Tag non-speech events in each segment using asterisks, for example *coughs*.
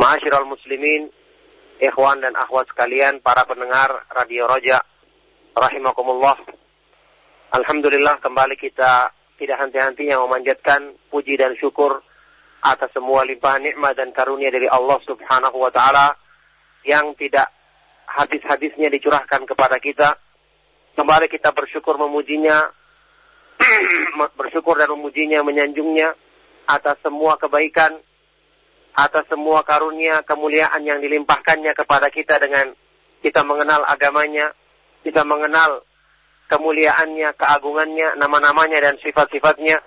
Ma'asyiral muslimin, ikhwan dan akhwat sekalian, para pendengar Radio Roja, rahimakumullah. Alhamdulillah kembali kita tidak henti-hentinya memanjatkan puji dan syukur atas semua limpahan nikmat dan karunia dari Allah Subhanahu wa taala yang tidak habis-habisnya dicurahkan kepada kita. Kembali kita bersyukur memujinya, *clears throat* bersyukur dan memujinya, menyanjungnya atas semua kebaikan atas semua karunia kemuliaan yang dilimpahkannya kepada kita dengan kita mengenal agamanya, kita mengenal kemuliaannya, keagungannya, nama-namanya dan sifat-sifatnya.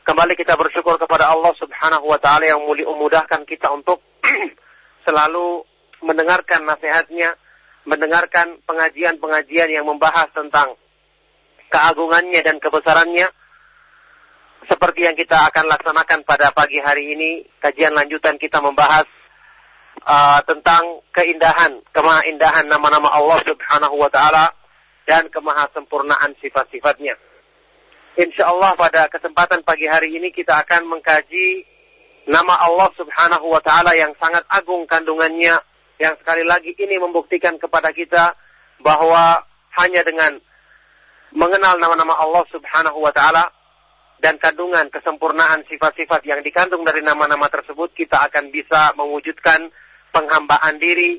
Kembali kita bersyukur kepada Allah Subhanahu wa taala yang memudahkan kita untuk *clears throat* selalu mendengarkan nasihatnya, mendengarkan pengajian-pengajian yang membahas tentang keagungannya dan kebesarannya seperti yang kita akan laksanakan pada pagi hari ini, kajian lanjutan kita membahas uh, tentang keindahan, kemahaindahan nama-nama Allah Subhanahu wa taala dan kemahasempurnaan sifat-sifatnya. Insya Allah pada kesempatan pagi hari ini kita akan mengkaji nama Allah Subhanahu wa taala yang sangat agung kandungannya yang sekali lagi ini membuktikan kepada kita bahwa hanya dengan mengenal nama-nama Allah Subhanahu wa taala dan kandungan kesempurnaan sifat-sifat yang dikandung dari nama-nama tersebut kita akan bisa mewujudkan penghambaan diri,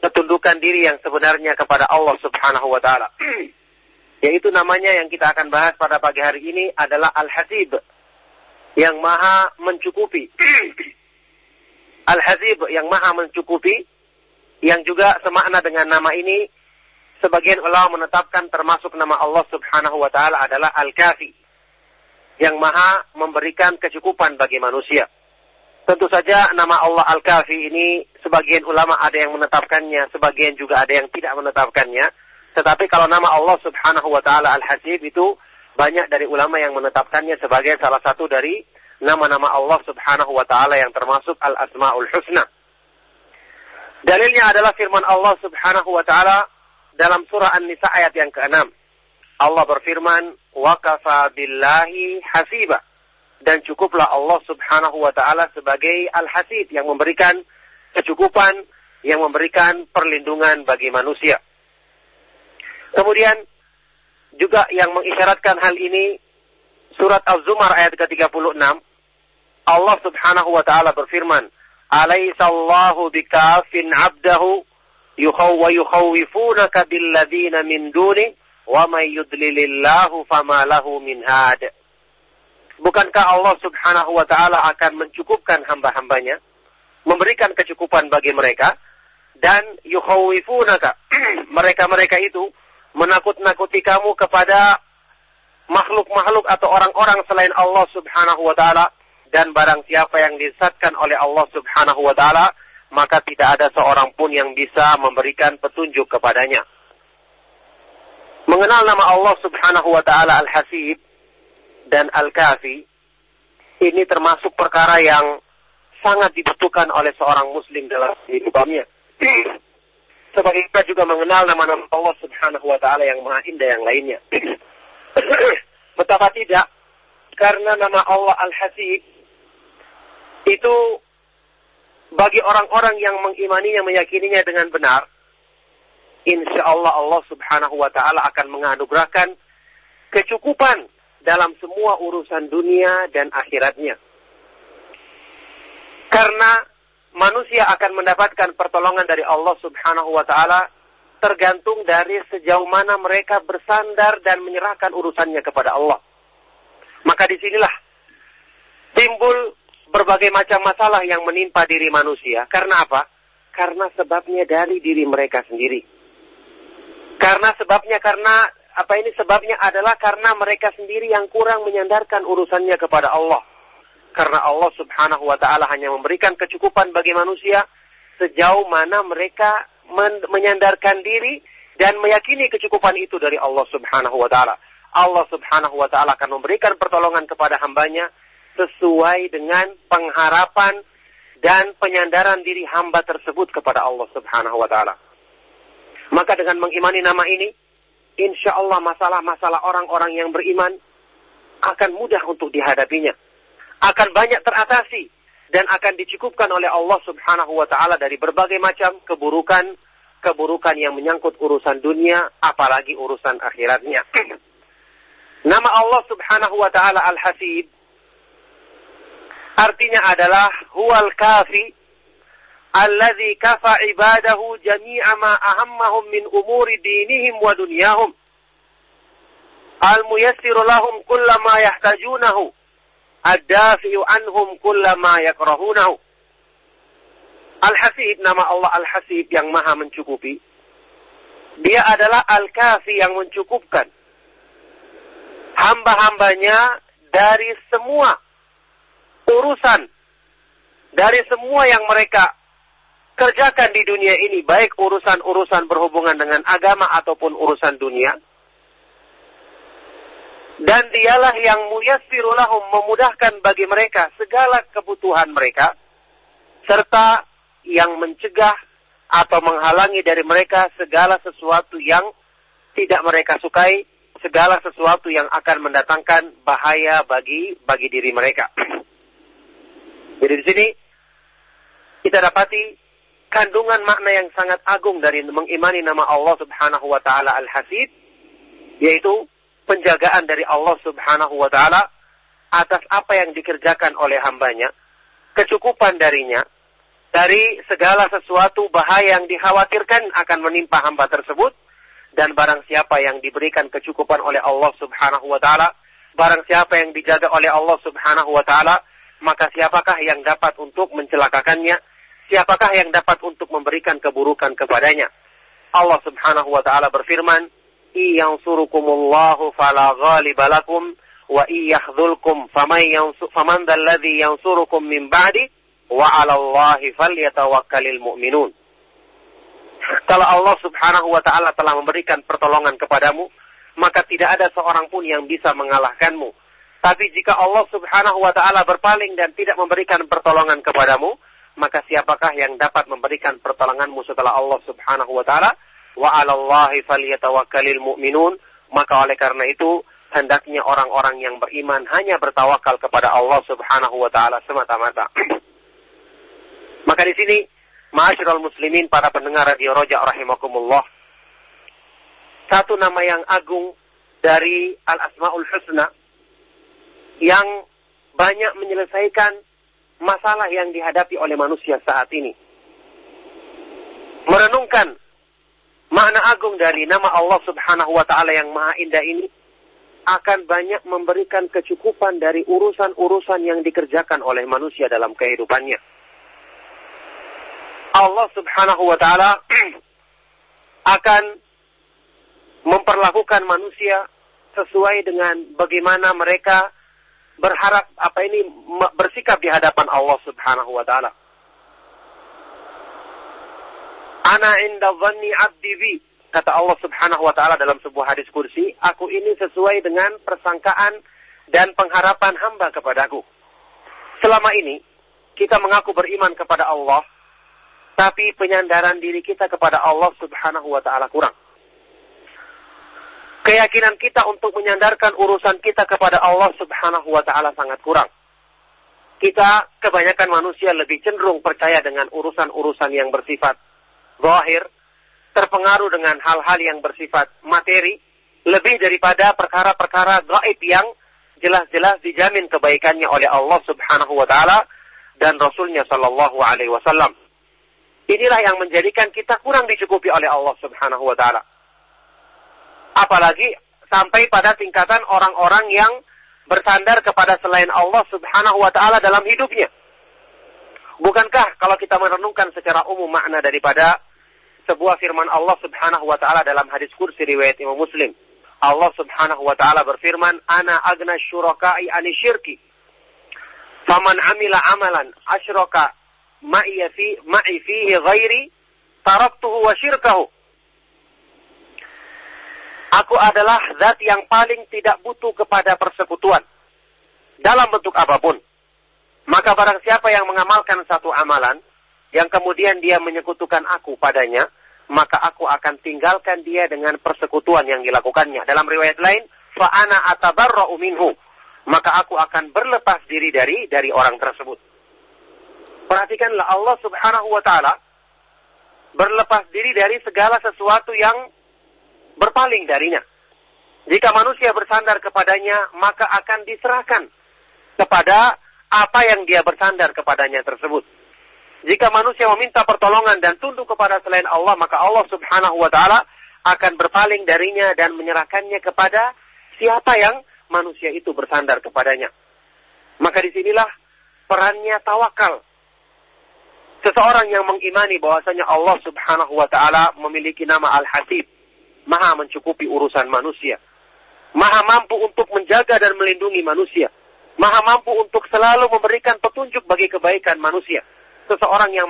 ketundukan diri yang sebenarnya kepada Allah Subhanahu wa taala. *clears throat* Yaitu namanya yang kita akan bahas pada pagi hari ini adalah Al-Hasib yang maha mencukupi. *clears throat* Al-Hasib yang maha mencukupi yang juga semakna dengan nama ini sebagian ulama menetapkan termasuk nama Allah Subhanahu wa taala adalah Al-Kafi yang maha memberikan kecukupan bagi manusia. Tentu saja nama Allah Al-Kafi ini sebagian ulama ada yang menetapkannya, sebagian juga ada yang tidak menetapkannya. Tetapi kalau nama Allah Subhanahu wa taala Al-Hasib itu banyak dari ulama yang menetapkannya sebagai salah satu dari nama-nama Allah Subhanahu wa taala yang termasuk Al-Asmaul Husna. Dalilnya adalah firman Allah Subhanahu wa taala dalam surah An-Nisa ayat yang ke-6. Allah berfirman, "Wa billahi hasiba." Dan cukuplah Allah Subhanahu wa taala sebagai Al-Hasib yang memberikan kecukupan, yang memberikan perlindungan bagi manusia. Kemudian juga yang mengisyaratkan hal ini surat Az-Zumar ayat ke-36 Allah Subhanahu wa taala berfirman, "Alaisallahu bikafin 'abdahu yukhawwifunaka billadzina min duni wa may yudlilillahu fama lahu min had." Bukankah Allah Subhanahu wa taala akan mencukupkan hamba-hambanya, memberikan kecukupan bagi mereka dan yukhawwifunaka *clears throat* mereka-mereka itu menakut-nakuti kamu kepada makhluk-makhluk atau orang-orang selain Allah Subhanahu wa taala dan barang siapa yang disesatkan oleh Allah Subhanahu wa taala maka tidak ada seorang pun yang bisa memberikan petunjuk kepadanya. Mengenal nama Allah Subhanahu wa taala Al-Hasib dan Al-Kafi ini termasuk perkara yang sangat dibutuhkan oleh seorang muslim dalam kehidupannya. Sebagaimana juga mengenal nama-nama Allah Subhanahu wa taala yang Maha Indah yang lainnya. *coughs* Betapa tidak karena nama Allah Al-Hasib itu bagi orang-orang yang mengimaninya, meyakininya dengan benar, insya Allah Allah Subhanahu wa taala akan menganugerahkan kecukupan dalam semua urusan dunia dan akhiratnya. Karena manusia akan mendapatkan pertolongan dari Allah Subhanahu wa taala tergantung dari sejauh mana mereka bersandar dan menyerahkan urusannya kepada Allah. Maka di sinilah timbul berbagai macam masalah yang menimpa diri manusia. Karena apa? Karena sebabnya dari diri mereka sendiri. Karena sebabnya karena apa ini sebabnya adalah karena mereka sendiri yang kurang menyandarkan urusannya kepada Allah. Karena Allah Subhanahu wa taala hanya memberikan kecukupan bagi manusia sejauh mana mereka men menyandarkan diri dan meyakini kecukupan itu dari Allah Subhanahu wa taala. Allah Subhanahu wa taala akan memberikan pertolongan kepada hambanya sesuai dengan pengharapan dan penyandaran diri hamba tersebut kepada Allah Subhanahu wa taala. Maka dengan mengimani nama ini, insya Allah masalah-masalah orang-orang yang beriman akan mudah untuk dihadapinya. Akan banyak teratasi dan akan dicukupkan oleh Allah Subhanahu wa taala dari berbagai macam keburukan keburukan yang menyangkut urusan dunia apalagi urusan akhiratnya. *clears throat* Nama Allah Subhanahu wa taala Al-Hasib artinya adalah huwal kafi alladhi kafa ibadahu jami'a ma ahammahum min umuri dinihim wa dunyahum al-muyassiru lahum kulla ma yahtajunahu ad-dafi'u anhum kulla ma yakrahunahu Al-Hasib, nama Allah Al-Hasib yang maha mencukupi. Dia adalah Al-Kafi yang mencukupkan. Hamba-hambanya dari semua urusan. Dari semua yang mereka kerjakan di dunia ini, baik urusan-urusan berhubungan dengan agama ataupun urusan dunia. Dan dialah yang muyassirulahum memudahkan bagi mereka segala kebutuhan mereka, serta yang mencegah atau menghalangi dari mereka segala sesuatu yang tidak mereka sukai, segala sesuatu yang akan mendatangkan bahaya bagi bagi diri mereka. *clears throat* Jadi di sini kita dapati kandungan makna yang sangat agung dari mengimani nama Allah Subhanahu wa taala Al-Hasib yaitu penjagaan dari Allah Subhanahu wa taala atas apa yang dikerjakan oleh hambanya, kecukupan darinya dari segala sesuatu bahaya yang dikhawatirkan akan menimpa hamba tersebut dan barang siapa yang diberikan kecukupan oleh Allah Subhanahu wa taala, barang siapa yang dijaga oleh Allah Subhanahu wa taala, maka siapakah yang dapat untuk mencelakakannya? Siapakah yang dapat untuk memberikan keburukan kepadanya? Allah Subhanahu wa taala berfirman, "Iyansurukumullahu fala ghaliba lakum wa iyakhdzulkum faman yansur faman dzalladzi yansurukum min ba'di wa 'alallahi falyatawakkalul mu'minun." Kalau Allah Subhanahu wa taala telah memberikan pertolongan kepadamu, maka tidak ada seorang pun yang bisa mengalahkanmu. Tapi jika Allah Subhanahu wa taala berpaling dan tidak memberikan pertolongan kepadamu, maka siapakah yang dapat memberikan pertolonganmu setelah Allah Subhanahu wa taala? Wa 'alallahi falyatawakkalul mu'minun. Maka oleh karena itu hendaknya orang-orang yang beriman hanya bertawakal kepada Allah Subhanahu wa taala semata-mata. *clears throat* maka di sini Ma'asyiral muslimin para pendengar radio Roja rahimakumullah. Satu nama yang agung dari Al-Asmaul Husna yang banyak menyelesaikan masalah yang dihadapi oleh manusia saat ini. Merenungkan makna agung dari nama Allah Subhanahu wa taala yang maha indah ini akan banyak memberikan kecukupan dari urusan-urusan yang dikerjakan oleh manusia dalam kehidupannya. Allah Subhanahu wa taala *clears throat* akan memperlakukan manusia sesuai dengan bagaimana mereka berharap apa ini bersikap di hadapan Allah Subhanahu wa taala. Ana inda dhanni 'abdi bi kata Allah Subhanahu wa taala dalam sebuah hadis kursi, aku ini sesuai dengan persangkaan dan pengharapan hamba kepadaku. Selama ini kita mengaku beriman kepada Allah, Tapi penyandaran diri kita kepada Allah Subhanahu wa taala kurang. Keyakinan kita untuk menyandarkan urusan kita kepada Allah Subhanahu wa taala sangat kurang. Kita kebanyakan manusia lebih cenderung percaya dengan urusan-urusan yang bersifat zahir, terpengaruh dengan hal-hal yang bersifat materi, lebih daripada perkara-perkara gaib yang jelas-jelas dijamin kebaikannya oleh Allah Subhanahu wa taala dan Rasulnya Shallallahu alaihi wasallam. Inilah yang menjadikan kita kurang dicukupi oleh Allah Subhanahu wa taala. Apalagi sampai pada tingkatan orang-orang yang bersandar kepada selain Allah Subhanahu wa taala dalam hidupnya. Bukankah kalau kita merenungkan secara umum makna daripada sebuah firman Allah Subhanahu wa taala dalam hadis kursi riwayat Imam Muslim. Allah Subhanahu wa taala berfirman, "Ana agna syuraka'i ani syirki." Faman amila amalan asyraka ma'i fi ma'i fihi ghairi taraktuhu wa syirkahu. Aku adalah zat yang paling tidak butuh kepada persekutuan dalam bentuk apa pun. Maka barang siapa yang mengamalkan satu amalan yang kemudian dia menyekutukan aku padanya, maka aku akan tinggalkan dia dengan persekutuan yang dilakukannya. Dalam riwayat lain, fa ana atabarra'u minhu. Maka aku akan berlepas diri dari dari orang tersebut. Perhatikanlah Allah Subhanahu wa taala berlepas diri dari segala sesuatu yang berpaling darinya. Jika manusia bersandar kepadanya, maka akan diserahkan kepada apa yang dia bersandar kepadanya tersebut. Jika manusia meminta pertolongan dan tunduk kepada selain Allah, maka Allah Subhanahu wa taala akan berpaling darinya dan menyerahkannya kepada siapa yang manusia itu bersandar kepadanya. Maka di sinilah perannya tawakal Seseorang yang mengimani bahwasanya Allah Subhanahu wa taala memiliki nama Al-Hasib, Maha mencukupi urusan manusia. Maha mampu untuk menjaga dan melindungi manusia. Maha mampu untuk selalu memberikan petunjuk bagi kebaikan manusia. Seseorang yang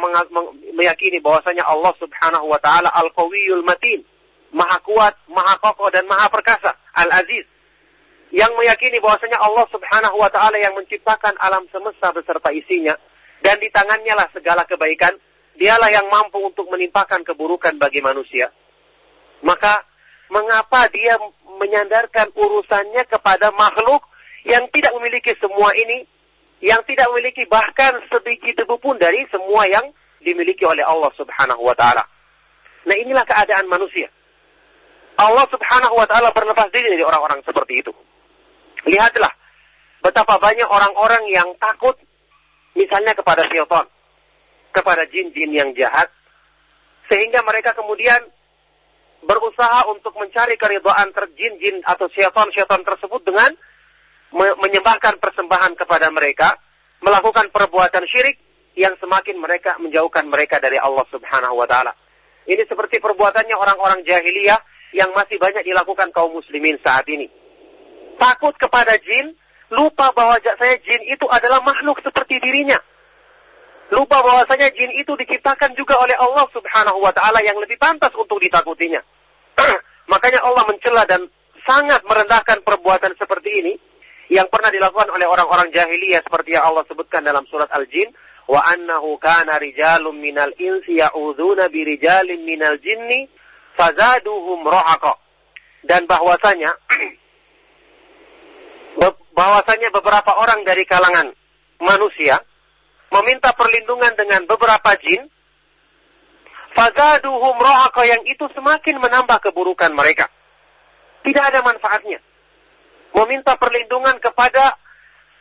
meyakini bahwasanya Allah Subhanahu wa taala Al-Qawiyul Matin, Maha kuat, Maha kokoh dan Maha perkasa, Al-Aziz. Yang meyakini bahwasanya Allah Subhanahu wa taala yang menciptakan alam semesta beserta isinya dan di tangannya lah segala kebaikan, dialah yang mampu untuk menimpakan keburukan bagi manusia. Maka mengapa dia menyandarkan urusannya kepada makhluk yang tidak memiliki semua ini, yang tidak memiliki bahkan sedikit debu pun dari semua yang dimiliki oleh Allah Subhanahu wa taala. Nah, inilah keadaan manusia. Allah Subhanahu wa taala berlepas diri dari orang-orang seperti itu. Lihatlah betapa banyak orang-orang yang takut Misalnya kepada syaitan, kepada jin-jin yang jahat, sehingga mereka kemudian berusaha untuk mencari keridhaan terjin-jin atau syaitan-syaitan tersebut dengan menyembahkan persembahan kepada mereka, melakukan perbuatan syirik yang semakin mereka menjauhkan mereka dari Allah Subhanahu wa taala. Ini seperti perbuatannya orang-orang jahiliyah yang masih banyak dilakukan kaum muslimin saat ini. Takut kepada jin lupa bahwa saya jin itu adalah makhluk seperti dirinya. Lupa bahwasanya jin itu diciptakan juga oleh Allah Subhanahu wa taala yang lebih pantas untuk ditakutinya. *clears throat* Makanya Allah mencela dan sangat merendahkan perbuatan seperti ini yang pernah dilakukan oleh orang-orang jahiliyah seperti yang Allah sebutkan dalam surat Al-Jin wa annahu kana rijalun minal insi ya'udzuna birijalin minal jinni fazaduhum rahaqa dan bahwasanya *clears throat* bahwasanya beberapa orang dari kalangan manusia meminta perlindungan dengan beberapa jin, fazaduhum rohaka yang itu semakin menambah keburukan mereka. Tidak ada manfaatnya. Meminta perlindungan kepada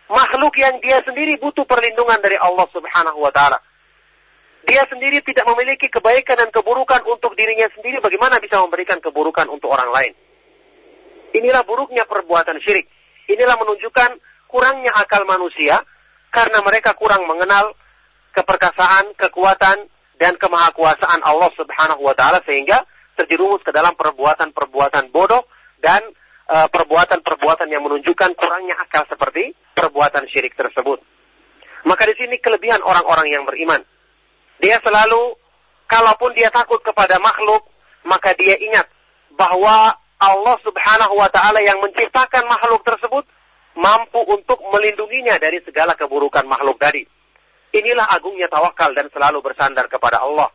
makhluk yang dia sendiri butuh perlindungan dari Allah Subhanahu wa taala. Dia sendiri tidak memiliki kebaikan dan keburukan untuk dirinya sendiri, bagaimana bisa memberikan keburukan untuk orang lain? Inilah buruknya perbuatan syirik. Inilah menunjukkan kurangnya akal manusia karena mereka kurang mengenal keperkasaan, kekuatan, dan kemahakuasaan Allah Subhanahu wa taala sehingga terjerumus ke dalam perbuatan-perbuatan bodoh dan e, perbuatan-perbuatan yang menunjukkan kurangnya akal seperti perbuatan syirik tersebut. Maka di sini kelebihan orang-orang yang beriman. Dia selalu kalaupun dia takut kepada makhluk, maka dia ingat bahwa Allah Subhanahu wa taala yang menciptakan makhluk tersebut mampu untuk melindunginya dari segala keburukan makhluk tadi. Inilah agungnya tawakal dan selalu bersandar kepada Allah.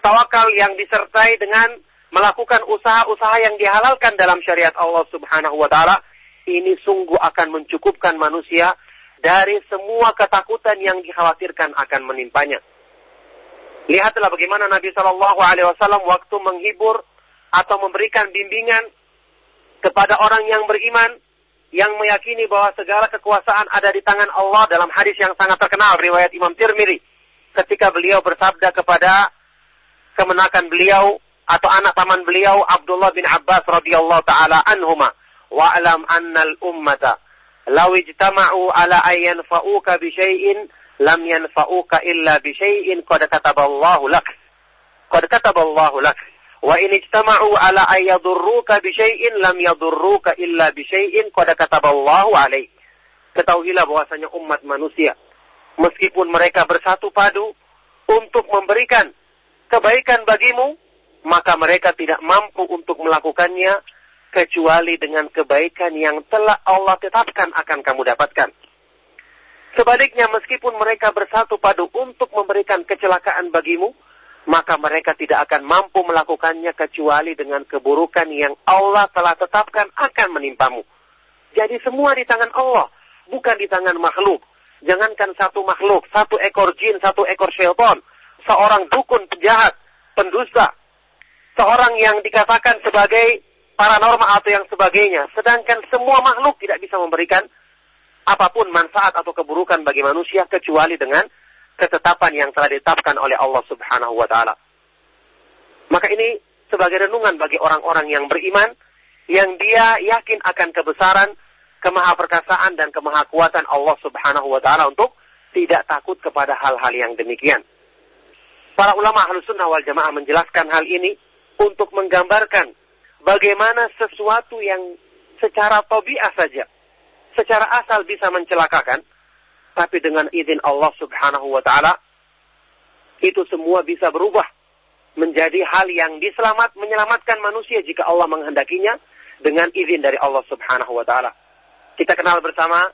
Tawakal yang disertai dengan melakukan usaha-usaha yang dihalalkan dalam syariat Allah Subhanahu wa taala ini sungguh akan mencukupkan manusia dari semua ketakutan yang dikhawatirkan akan menimpanya. Lihatlah bagaimana Nabi Shallallahu Alaihi Wasallam waktu menghibur atau memberikan bimbingan kepada orang yang beriman yang meyakini bahwa segala kekuasaan ada di tangan Allah dalam hadis yang sangat terkenal riwayat Imam Tirmidzi ketika beliau bersabda kepada kemenakan beliau atau anak paman beliau Abdullah bin Abbas radhiyallahu taala anhuma wa alam annal ummata law ijtama'u ala an yanfa'uka bi syai'in lam yanfa'uka illa bi syai'in qad kataballahu lak qad kataballahu lak Wa in ijtama'u ala ayyadurruka bi syai'in lam yadurruka illa bi syai'in qad kataballahu alaih. Ketahuilah bahwasanya umat manusia meskipun mereka bersatu padu untuk memberikan kebaikan bagimu, maka mereka tidak mampu untuk melakukannya kecuali dengan kebaikan yang telah Allah tetapkan akan kamu dapatkan. Sebaliknya meskipun mereka bersatu padu untuk memberikan kecelakaan bagimu, maka mereka tidak akan mampu melakukannya kecuali dengan keburukan yang Allah telah tetapkan akan menimpamu. Jadi semua di tangan Allah, bukan di tangan makhluk. Jangankan satu makhluk, satu ekor jin, satu ekor syaitan, seorang dukun penjahat, pendusta, seorang yang dikatakan sebagai paranormal atau yang sebagainya. Sedangkan semua makhluk tidak bisa memberikan apa pun manfaat atau keburukan bagi manusia kecuali dengan ketetapan yang telah ditetapkan oleh Allah Subhanahu wa taala. Maka ini sebagai renungan bagi orang-orang yang beriman yang dia yakin akan kebesaran, kemahaperkasaan dan kemahakuatan Allah Subhanahu wa taala untuk tidak takut kepada hal-hal yang demikian. Para ulama Ahlus Sunnah wal Jamaah menjelaskan hal ini untuk menggambarkan bagaimana sesuatu yang secara tobiah saja, secara asal bisa mencelakakan, tapi dengan izin Allah Subhanahu wa taala itu semua bisa berubah menjadi hal yang diselamat menyelamatkan manusia jika Allah menghendakinya dengan izin dari Allah Subhanahu wa taala. Kita kenal bersama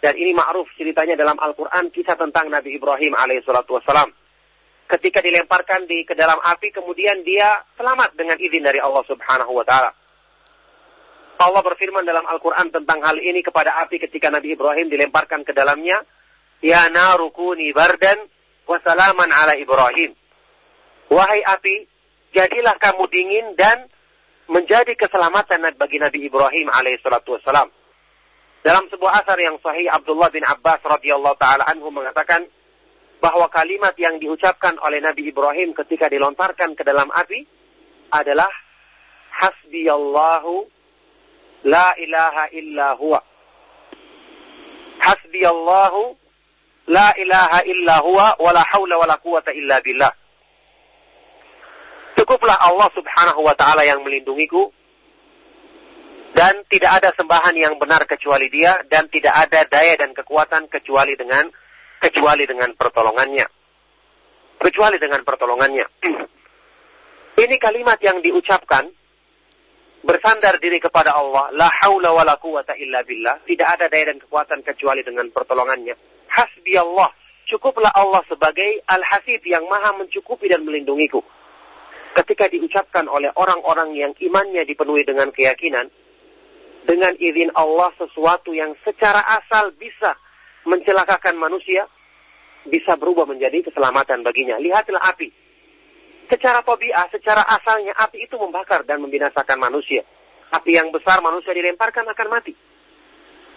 dan ini ma'ruf ceritanya dalam Al-Qur'an kisah tentang Nabi Ibrahim alaihissalatu wassalam. Ketika dilemparkan di ke dalam api kemudian dia selamat dengan izin dari Allah Subhanahu wa taala. Allah berfirman dalam Al-Quran tentang hal ini kepada api ketika Nabi Ibrahim dilemparkan ke dalamnya. Ya narukuni bardan wasalaman ala Ibrahim. Wahai api, jadilah kamu dingin dan menjadi keselamatan bagi Nabi Ibrahim alaihissalatu wassalam. Dalam sebuah asar yang sahih Abdullah bin Abbas radhiyallahu taala anhu mengatakan bahwa kalimat yang diucapkan oleh Nabi Ibrahim ketika dilontarkan ke dalam api adalah hasbiyallahu La ilaha illa huwa. Hasbi Allahu la ilaha illa huwa wa la hawla wa la quwata illa billah. Cukuplah Allah subhanahu wa ta'ala yang melindungiku dan tidak ada sembahan yang benar kecuali dia dan tidak ada daya dan kekuatan kecuali dengan kecuali dengan pertolongannya. Kecuali dengan pertolongannya. *clears throat* Ini kalimat yang diucapkan bersandar diri kepada Allah, la haula wa la quwata illa billah, tidak ada daya dan kekuatan kecuali dengan pertolongannya. Hasbi Allah, cukuplah Allah sebagai Al-Hasib yang maha mencukupi dan melindungiku. Ketika diucapkan oleh orang-orang yang imannya dipenuhi dengan keyakinan, dengan izin Allah sesuatu yang secara asal bisa mencelakakan manusia, bisa berubah menjadi keselamatan baginya. Lihatlah api Secara tobiah, secara asalnya api itu membakar dan membinasakan manusia. Api yang besar manusia dilemparkan akan mati.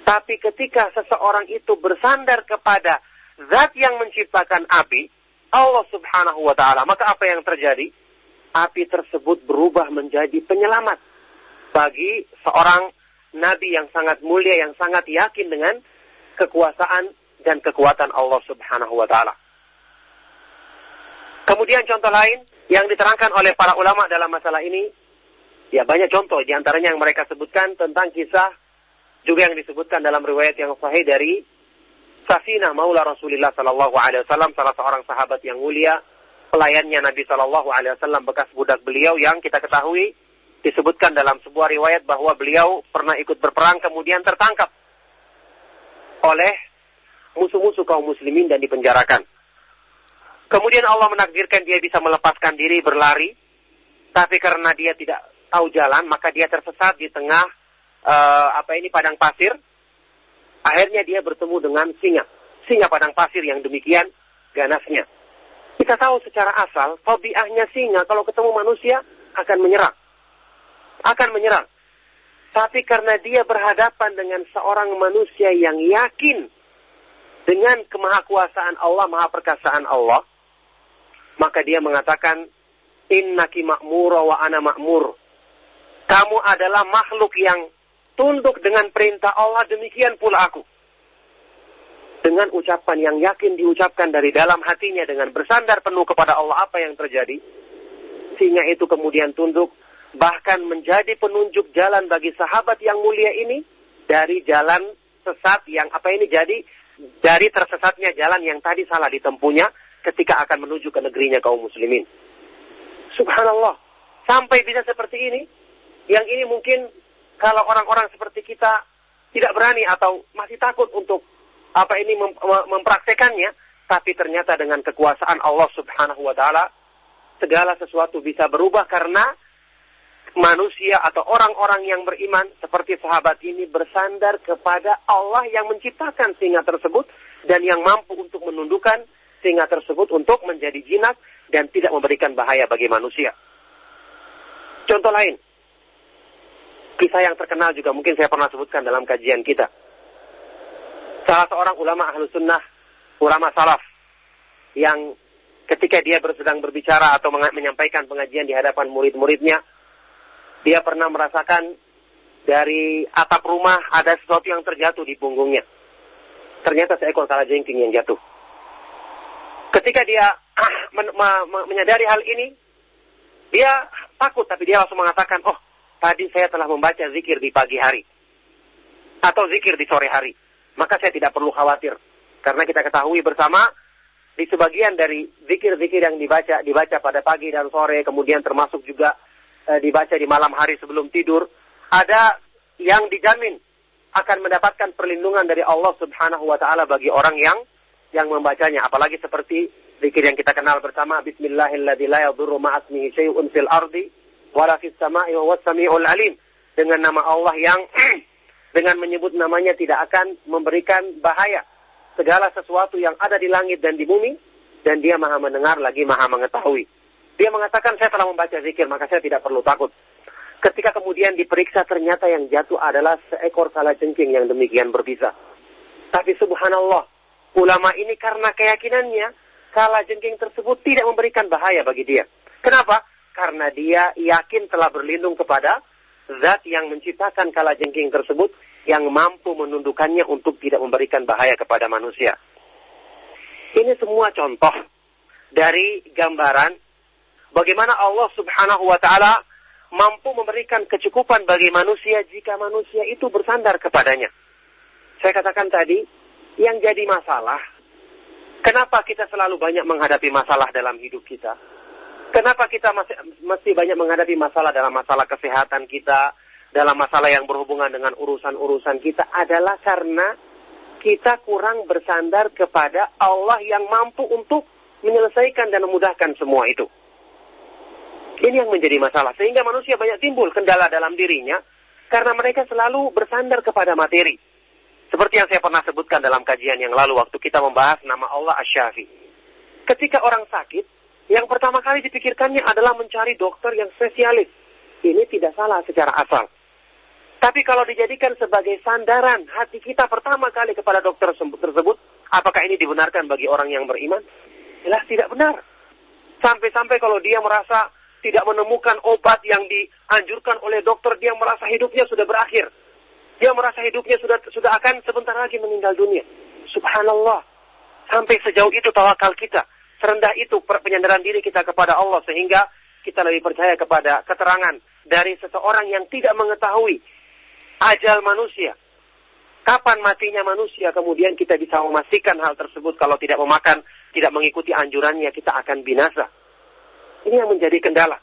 Tapi ketika seseorang itu bersandar kepada zat yang menciptakan api, Allah subhanahu wa ta'ala, maka apa yang terjadi? Api tersebut berubah menjadi penyelamat bagi seorang nabi yang sangat mulia, yang sangat yakin dengan kekuasaan dan kekuatan Allah subhanahu wa ta'ala. Kemudian contoh lain yang diterangkan oleh para ulama dalam masalah ini, ya banyak contoh di antaranya yang mereka sebutkan tentang kisah juga yang disebutkan dalam riwayat yang sahih dari Safinah Maula Rasulullah Sallallahu Alaihi Wasallam salah seorang sahabat yang mulia pelayannya Nabi Sallallahu Alaihi Wasallam bekas budak beliau yang kita ketahui disebutkan dalam sebuah riwayat bahwa beliau pernah ikut berperang kemudian tertangkap oleh musuh-musuh kaum muslimin dan dipenjarakan. Kemudian Allah menakdirkan dia bisa melepaskan diri berlari, tapi karena dia tidak tahu jalan, maka dia tersesat di tengah uh, apa ini padang pasir. Akhirnya dia bertemu dengan singa, singa padang pasir yang demikian ganasnya. Kita tahu secara asal, tabiahnya singa kalau ketemu manusia akan menyerang. Akan menyerang. Tapi karena dia berhadapan dengan seorang manusia yang yakin dengan kemahakuasaan Allah, maha perkasaan Allah, maka dia mengatakan, Innaki makmur wa ana makmur. Kamu adalah makhluk yang tunduk dengan perintah Allah, demikian pula aku. Dengan ucapan yang yakin diucapkan dari dalam hatinya dengan bersandar penuh kepada Allah apa yang terjadi, sehingga itu kemudian tunduk, bahkan menjadi penunjuk jalan bagi sahabat yang mulia ini dari jalan sesat yang apa ini jadi dari tersesatnya jalan yang tadi salah ditempuhnya ketika akan menuju ke negerinya kaum muslimin. Subhanallah. Sampai bisa seperti ini. Yang ini mungkin kalau orang-orang seperti kita tidak berani atau masih takut untuk apa ini mem mempraktekannya, tapi ternyata dengan kekuasaan Allah Subhanahu wa taala segala sesuatu bisa berubah karena manusia atau orang-orang yang beriman seperti sahabat ini bersandar kepada Allah yang menciptakan singa tersebut dan yang mampu untuk menundukkan singa tersebut untuk menjadi jinak dan tidak memberikan bahaya bagi manusia. Contoh lain, kisah yang terkenal juga mungkin saya pernah sebutkan dalam kajian kita. Salah seorang ulama ahlu sunnah, ulama salaf, yang ketika dia sedang berbicara atau menyampaikan pengajian di hadapan murid-muridnya, dia pernah merasakan dari atap rumah ada sesuatu yang terjatuh di punggungnya. Ternyata seekor kalajengking yang jatuh. Ketika dia ah, men menyadari hal ini, dia takut tapi dia langsung mengatakan, oh tadi saya telah membaca zikir di pagi hari. Atau zikir di sore hari. Maka saya tidak perlu khawatir. Karena kita ketahui bersama, di sebagian dari zikir-zikir yang dibaca, dibaca pada pagi dan sore, kemudian termasuk juga e, dibaca di malam hari sebelum tidur, ada yang dijamin akan mendapatkan perlindungan dari Allah Subhanahu wa taala bagi orang yang yang membacanya. Apalagi seperti zikir yang kita kenal bersama syai'un fil ardi alim. Dengan nama Allah yang *clears throat* dengan menyebut namanya tidak akan memberikan bahaya segala sesuatu yang ada di langit dan di bumi dan dia maha mendengar lagi maha mengetahui. Dia mengatakan saya telah membaca zikir maka saya tidak perlu takut. Ketika kemudian diperiksa ternyata yang jatuh adalah seekor kalajengking yang demikian berbisa. Tapi subhanallah ulama ini karena keyakinannya kala jengking tersebut tidak memberikan bahaya bagi dia. Kenapa? Karena dia yakin telah berlindung kepada zat yang menciptakan kala jengking tersebut yang mampu menundukkannya untuk tidak memberikan bahaya kepada manusia. Ini semua contoh dari gambaran bagaimana Allah Subhanahu wa taala mampu memberikan kecukupan bagi manusia jika manusia itu bersandar kepadanya. Saya katakan tadi, yang jadi masalah, kenapa kita selalu banyak menghadapi masalah dalam hidup kita? Kenapa kita masih mesti banyak menghadapi masalah dalam masalah kesehatan kita, dalam masalah yang berhubungan dengan urusan-urusan kita adalah karena kita kurang bersandar kepada Allah yang mampu untuk menyelesaikan dan memudahkan semua itu. Ini yang menjadi masalah. Sehingga manusia banyak timbul kendala dalam dirinya karena mereka selalu bersandar kepada materi. Seperti yang saya pernah sebutkan dalam kajian yang lalu waktu kita membahas nama Allah Asyafi. Ketika orang sakit, yang pertama kali dipikirkannya adalah mencari dokter yang spesialis. Ini tidak salah secara asal. Tapi kalau dijadikan sebagai sandaran hati kita pertama kali kepada dokter tersebut, apakah ini dibenarkan bagi orang yang beriman? Jelas tidak benar. Sampai-sampai kalau dia merasa tidak menemukan obat yang dianjurkan oleh dokter, dia merasa hidupnya sudah berakhir. Dia merasa hidupnya sudah sudah akan sebentar lagi meninggal dunia. Subhanallah. Sampai sejauh itu tawakal kita. Serendah itu penyandaran diri kita kepada Allah sehingga kita lebih percaya kepada keterangan dari seseorang yang tidak mengetahui ajal manusia. Kapan matinya manusia, kemudian kita bisa memastikan hal tersebut kalau tidak memakan, tidak mengikuti anjurannya, kita akan binasa. Ini yang menjadi kendala.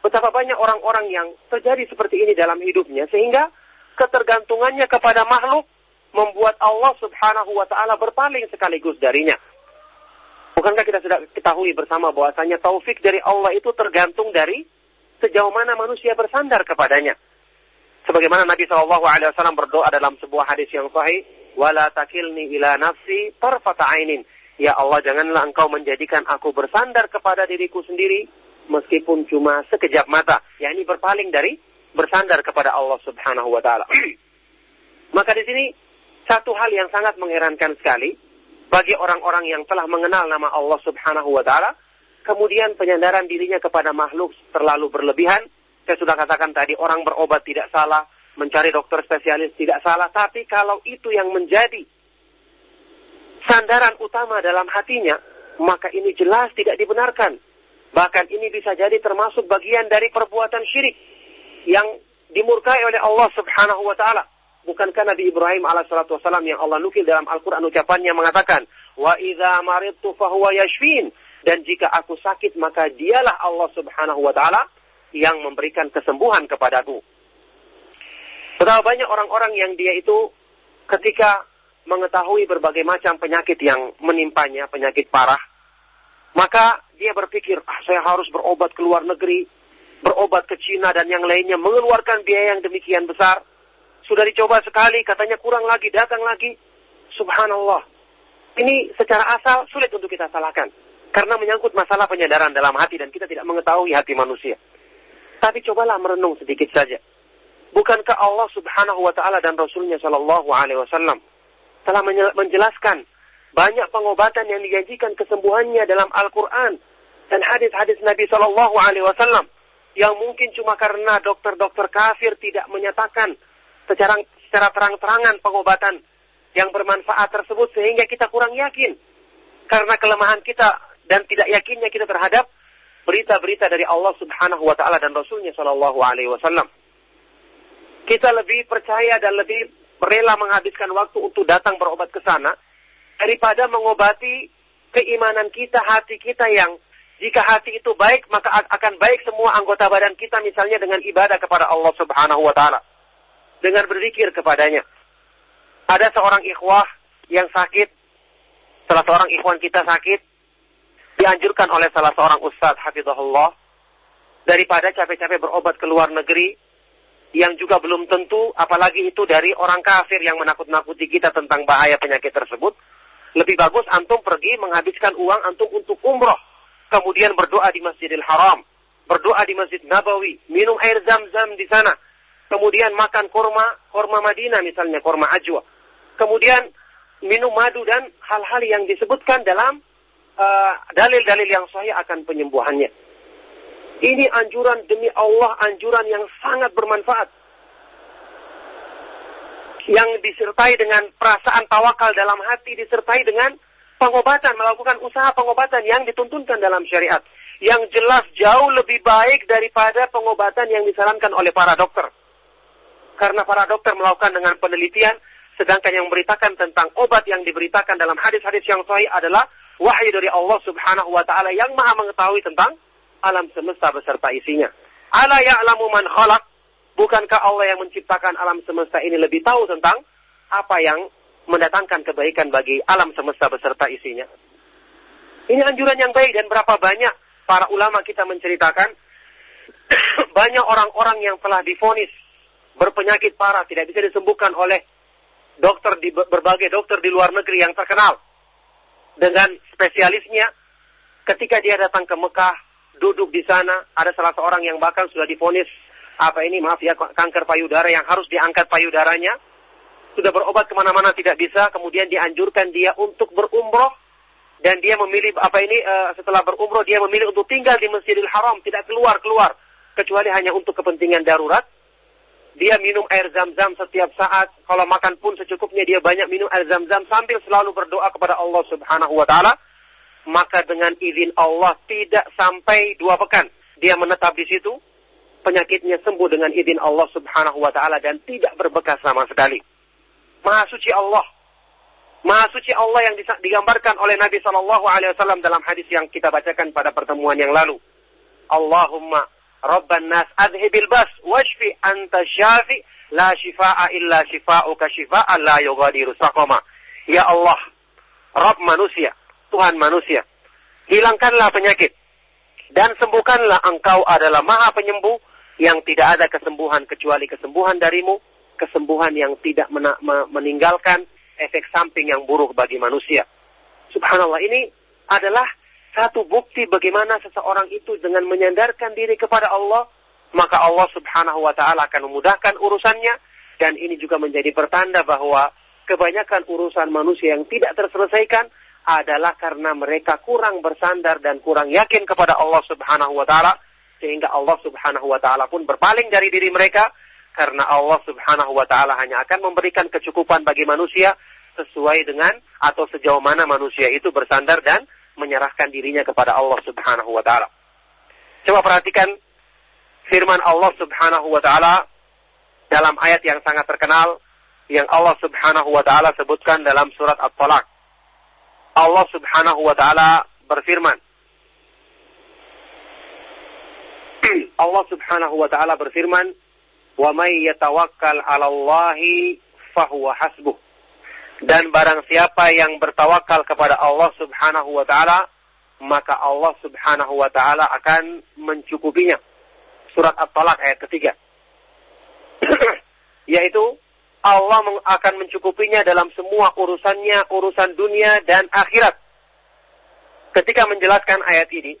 Betapa banyak orang-orang yang terjadi seperti ini dalam hidupnya, sehingga ketergantungannya kepada makhluk membuat Allah Subhanahu wa taala berpaling sekaligus darinya. Bukankah kita sudah ketahui bersama bahwasanya taufik dari Allah itu tergantung dari sejauh mana manusia bersandar kepadanya. Sebagaimana Nabi Shallallahu Alaihi Wasallam berdoa dalam sebuah hadis yang sahih, "Wala takilni ila nafsi tarfata ainin." Ya Allah, janganlah engkau menjadikan aku bersandar kepada diriku sendiri meskipun cuma sekejap mata. Ya ini berpaling dari bersandar kepada Allah Subhanahu wa taala. *clears throat* Maka di sini satu hal yang sangat mengherankan sekali bagi orang-orang yang telah mengenal nama Allah Subhanahu wa taala, kemudian penyandaran dirinya kepada makhluk terlalu berlebihan. Saya sudah katakan tadi orang berobat tidak salah, mencari dokter spesialis tidak salah, tapi kalau itu yang menjadi sandaran utama dalam hatinya, maka ini jelas tidak dibenarkan. Bahkan ini bisa jadi termasuk bagian dari perbuatan syirik yang dimurkai oleh Allah Subhanahu wa taala. Bukankah Nabi Ibrahim alaihissalatu wassalam yang Allah nukil dalam Al-Quran ucapannya mengatakan, Wa idha maridtu fahuwa yashfin. Dan jika aku sakit maka dialah Allah subhanahu wa ta'ala yang memberikan kesembuhan kepadaku. Betapa banyak orang-orang yang dia itu ketika mengetahui berbagai macam penyakit yang menimpanya, penyakit parah, maka dia berpikir, ah, saya harus berobat ke luar negeri, berobat ke Cina dan yang lainnya, mengeluarkan biaya yang demikian besar. Sudah dicoba sekali, katanya kurang lagi, datang lagi. Subhanallah. Ini secara asal sulit untuk kita salahkan. Karena menyangkut masalah penyadaran dalam hati dan kita tidak mengetahui hati manusia. Tapi cobalah merenung sedikit saja. Bukankah Allah subhanahu wa ta'ala dan Rasulnya sallallahu alaihi wasallam telah menjelaskan banyak pengobatan yang dijanjikan kesembuhannya dalam Al-Quran dan hadis-hadis Nabi sallallahu alaihi wasallam yang mungkin cuma karena dokter-dokter kafir tidak menyatakan secara secara terang-terangan pengobatan yang bermanfaat tersebut sehingga kita kurang yakin karena kelemahan kita dan tidak yakinnya kita terhadap berita-berita dari Allah Subhanahu wa taala dan Rasulnya Shallallahu alaihi wasallam. Kita lebih percaya dan lebih rela menghabiskan waktu untuk datang berobat ke sana daripada mengobati keimanan kita, hati kita yang jika hati itu baik maka akan baik semua anggota badan kita misalnya dengan ibadah kepada Allah Subhanahu wa taala. Dengan berzikir kepadanya. Ada seorang ikhwah yang sakit, salah seorang ikhwan kita sakit, dianjurkan oleh salah seorang ustadz hafizahullah, daripada capek-capek berobat ke luar negeri, yang juga belum tentu, apalagi itu dari orang kafir yang menakut-nakuti kita tentang bahaya penyakit tersebut, lebih bagus antum pergi menghabiskan uang antum untuk umroh, kemudian berdoa di Masjidil Haram, berdoa di Masjid Nabawi, minum air zam-zam di sana, kemudian makan korma, korma Madinah misalnya, korma ajwa. Kemudian minum madu dan hal-hal yang disebutkan dalam uh, dalil-dalil uh, yang sahih akan penyembuhannya. Ini anjuran demi Allah, anjuran yang sangat bermanfaat. Yang disertai dengan perasaan tawakal dalam hati, disertai dengan pengobatan, melakukan usaha pengobatan yang dituntunkan dalam syariat. Yang jelas jauh lebih baik daripada pengobatan yang disarankan oleh para dokter karena para dokter melakukan dengan penelitian, sedangkan yang memberitakan tentang obat yang diberitakan dalam hadis-hadis yang sahih adalah wahyu dari Allah Subhanahu wa taala yang Maha mengetahui tentang alam semesta beserta isinya. Ala ya'lamu man khalaq? Bukankah Allah yang menciptakan alam semesta ini lebih tahu tentang apa yang mendatangkan kebaikan bagi alam semesta beserta isinya? Ini anjuran yang baik dan berapa banyak para ulama kita menceritakan. *coughs* Banyak orang-orang yang telah difonis berpenyakit parah tidak bisa disembuhkan oleh dokter di berbagai dokter di luar negeri yang terkenal dengan spesialisnya. Ketika dia datang ke Mekah duduk di sana ada salah seorang yang bahkan sudah difonis apa ini? Maaf ya kanker payudara yang harus diangkat payudaranya sudah berobat ke mana-mana tidak bisa kemudian dianjurkan dia untuk berumroh dan dia memilih apa ini uh, setelah berumroh dia memilih untuk tinggal di Masjidil Haram tidak keluar keluar kecuali hanya untuk kepentingan darurat dia minum air zam-zam setiap saat. Kalau makan pun secukupnya dia banyak minum air zam-zam sambil selalu berdoa kepada Allah Subhanahu wa taala. Maka dengan izin Allah tidak sampai dua pekan dia menetap di situ. Penyakitnya sembuh dengan izin Allah Subhanahu wa taala dan tidak berbekas sama sekali. Maha suci Allah. Maha suci Allah yang digambarkan oleh Nabi Shallallahu alaihi wasallam dalam hadis yang kita bacakan pada pertemuan yang lalu. Allahumma Rabban nas adhibil bas washfi anta syafi La shifa'a illa shifa'uka shifa'an la yughadiru saqama. Ya Allah, Rabb manusia, Tuhan manusia, hilangkanlah penyakit dan sembuhkanlah engkau adalah maha penyembuh yang tidak ada kesembuhan kecuali kesembuhan darimu, kesembuhan yang tidak meninggalkan efek samping yang buruk bagi manusia. Subhanallah, ini adalah satu bukti bagaimana seseorang itu dengan menyandarkan diri kepada Allah, maka Allah subhanahu wa ta'ala akan memudahkan urusannya, dan ini juga menjadi pertanda bahwa kebanyakan urusan manusia yang tidak terselesaikan adalah karena mereka kurang bersandar dan kurang yakin kepada Allah subhanahu wa ta'ala, sehingga Allah subhanahu wa ta'ala pun berpaling dari diri mereka, karena Allah subhanahu wa ta'ala hanya akan memberikan kecukupan bagi manusia sesuai dengan atau sejauh mana manusia itu bersandar dan menyerahkan dirinya kepada Allah Subhanahu wa taala. Coba perhatikan firman Allah Subhanahu wa taala dalam ayat yang sangat terkenal yang Allah Subhanahu wa taala sebutkan dalam surat At-Talaq. Allah Subhanahu wa taala berfirman *clears throat* Allah Subhanahu wa taala berfirman, "Wa may yatawakkal 'ala Allahi fahuwa hasbuh." Dan barang siapa yang bertawakal kepada Allah subhanahu wa ta'ala, maka Allah subhanahu wa ta'ala akan mencukupinya. Surat At-Talaq ayat ketiga. *clears throat* Yaitu, Allah akan mencukupinya dalam semua urusannya, urusan dunia dan akhirat. Ketika menjelaskan ayat ini,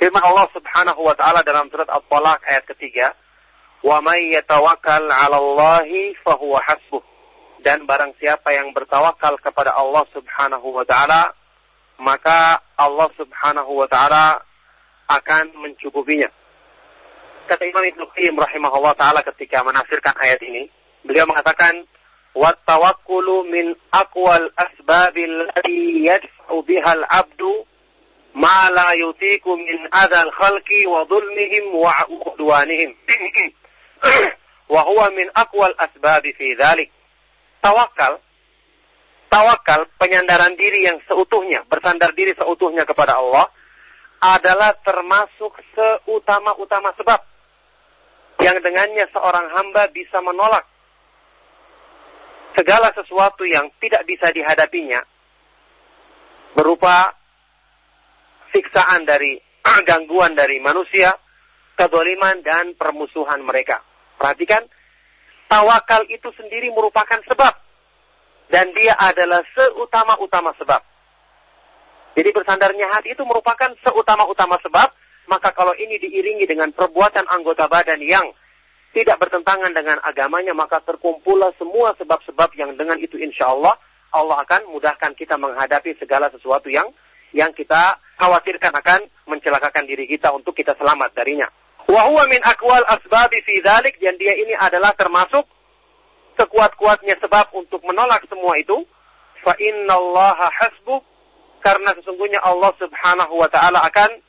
firman Allah subhanahu wa ta'ala dalam surat At-Talaq ayat ketiga, Wa may yatawakkal 'ala Allahi fahuwa hasbuh. Dan barang siapa yang bertawakal kepada Allah Subhanahu wa taala, maka Allah Subhanahu wa taala akan mencukupinya. Kata Imam Ibnu Qayyim rahimahullah taala ketika menafsirkan ayat ini, beliau mengatakan wattawakkulu min aqwal asbabi lati yadfa'u biha al-'abdu ma la yutiku min adal khalqi wa dhulmihim wa udwanihim. *clears throat* *coughs* wa huwa min aqwal asbabi fi dhalik tawakal, tawakal penyandaran diri yang seutuhnya, bersandar diri seutuhnya kepada Allah adalah termasuk seutama-utama sebab yang dengannya seorang hamba bisa menolak segala sesuatu yang tidak bisa dihadapinya berupa siksaan dari *coughs* gangguan dari manusia, kedoliman dan permusuhan mereka. Perhatikan, tawakal itu sendiri merupakan sebab. Dan dia adalah seutama-utama sebab. Jadi bersandarnya hati itu merupakan seutama-utama sebab. Maka kalau ini diiringi dengan perbuatan anggota badan yang tidak bertentangan dengan agamanya, maka terkumpullah semua sebab-sebab yang dengan itu insya Allah, Allah akan mudahkan kita menghadapi segala sesuatu yang yang kita khawatirkan akan mencelakakan diri kita untuk kita selamat darinya. Wa min akwal asbabi fi dan dia ini adalah termasuk sekuat-kuatnya sebab untuk menolak semua itu. Fa innallaha hasbuk karena sesungguhnya Allah Subhanahu wa taala akan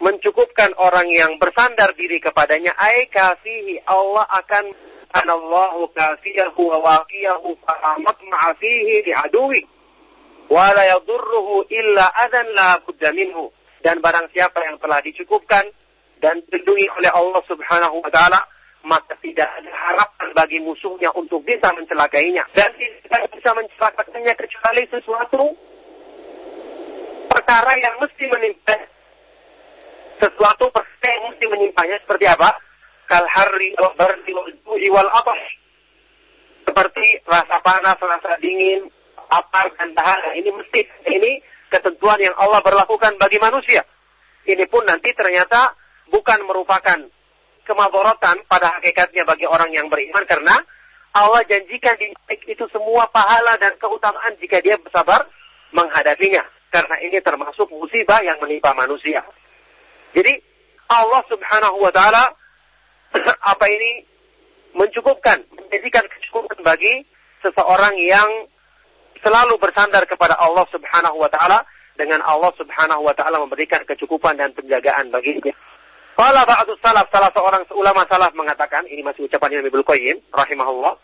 mencukupkan orang yang bersandar diri kepadanya. Ai kafihi Allah akan anallahu kafiyahu wa waqiyahu fa'amat ma'afihi li aduwi wa la yadurruhu illa adan la budda minhu. Dan barang siapa yang telah dicukupkan dan dilindungi oleh Allah Subhanahu wa taala, maka tidak ada harapan bagi musuhnya untuk bisa mencelakainya dan tidak bisa mencelakainya kecuali sesuatu perkara yang mesti menimpa sesuatu perkara yang mesti menimpanya seperti apa? Kal harri wal atas. Seperti rasa panas, rasa dingin, apar dan dahaga. Ini mesti ini ketentuan yang Allah berlakukan bagi manusia. Ini pun nanti ternyata bukan merupakan kemadorotan pada hakikatnya bagi orang yang beriman karena Allah janjikan di itu semua pahala dan keutamaan jika dia bersabar menghadapinya. Karena ini termasuk musibah yang menimpa manusia. Jadi Allah subhanahu wa ta'ala *clears throat* apa ini mencukupkan, menjadikan kecukupan bagi seseorang yang selalu bersandar kepada Allah subhanahu wa ta'ala dengan Allah subhanahu wa ta'ala memberikan kecukupan dan penjagaan baginya. Qala ba'du salaf, salah seorang ulama salaf mengatakan, ini masih ucapan Imam Ibnu Qayyim rahimahullah,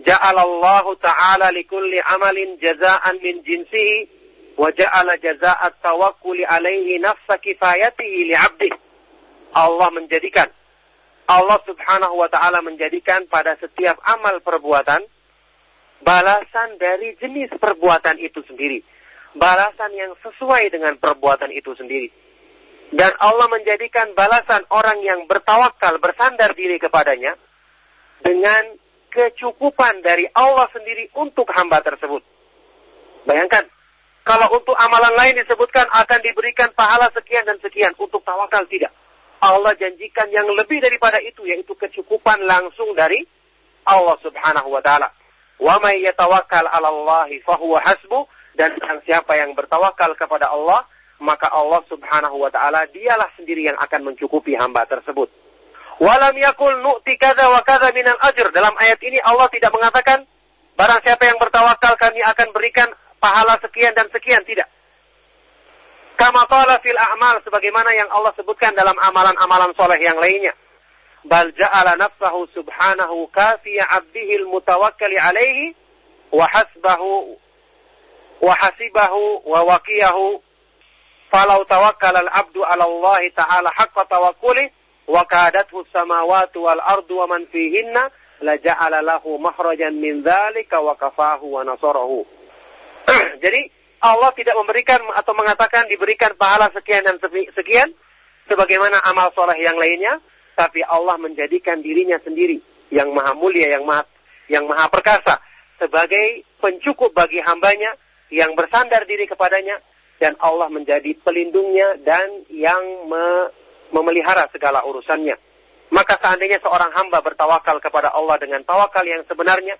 ja'alallahu ta'ala likulli amalin jazaan min jinsihi wa ja'ala jaza'at tawakkuli alaihi nafsa kifayatihi li'abdih. Allah menjadikan Allah Subhanahu wa taala menjadikan pada setiap amal perbuatan balasan dari jenis perbuatan itu sendiri. Balasan yang sesuai dengan perbuatan itu sendiri. Dan Allah menjadikan balasan orang yang bertawakal, bersandar diri kepadanya dengan kecukupan dari Allah sendiri untuk hamba tersebut. Bayangkan, kalau untuk amalan lain disebutkan akan diberikan pahala sekian dan sekian, untuk tawakal tidak. Allah janjikan yang lebih daripada itu yaitu kecukupan langsung dari Allah Subhanahu wa taala. Wa may yatawakkal 'ala Allah fahuwa hasbu dan siapa yang bertawakal kepada Allah maka Allah Subhanahu wa taala dialah sendiri yang akan mencukupi hamba tersebut. Walam yakul nu'ti kadza wa kadza minal ajr. Dalam ayat ini Allah tidak mengatakan barang siapa yang bertawakal kami akan berikan pahala sekian dan sekian tidak. Kama qala fil a'mal sebagaimana yang Allah sebutkan dalam amalan-amalan soleh yang lainnya. Bal ja'ala nafsahu subhanahu kafiya 'abdihi al-mutawakkali 'alaihi wa hasbahu wa hasibahu wa waqiyahu falau tawakkala al-'abdu 'ala Allah ta'ala haqqa tawakkuli wa kadathu samawati wal ardu wa man fihinna la ja'ala lahu mahrajan min dzalika wa kafahu wa nasarahu. *clears throat* Jadi Allah tidak memberikan atau mengatakan diberikan pahala sekian dan sekian sebagaimana amal soleh yang lainnya, tapi Allah menjadikan dirinya sendiri yang maha mulia, yang maha, yang maha perkasa sebagai pencukup bagi hambanya yang bersandar diri kepadanya dan Allah menjadi pelindungnya dan yang me, memelihara segala urusannya. Maka seandainya seorang hamba bertawakal kepada Allah dengan tawakal yang sebenarnya,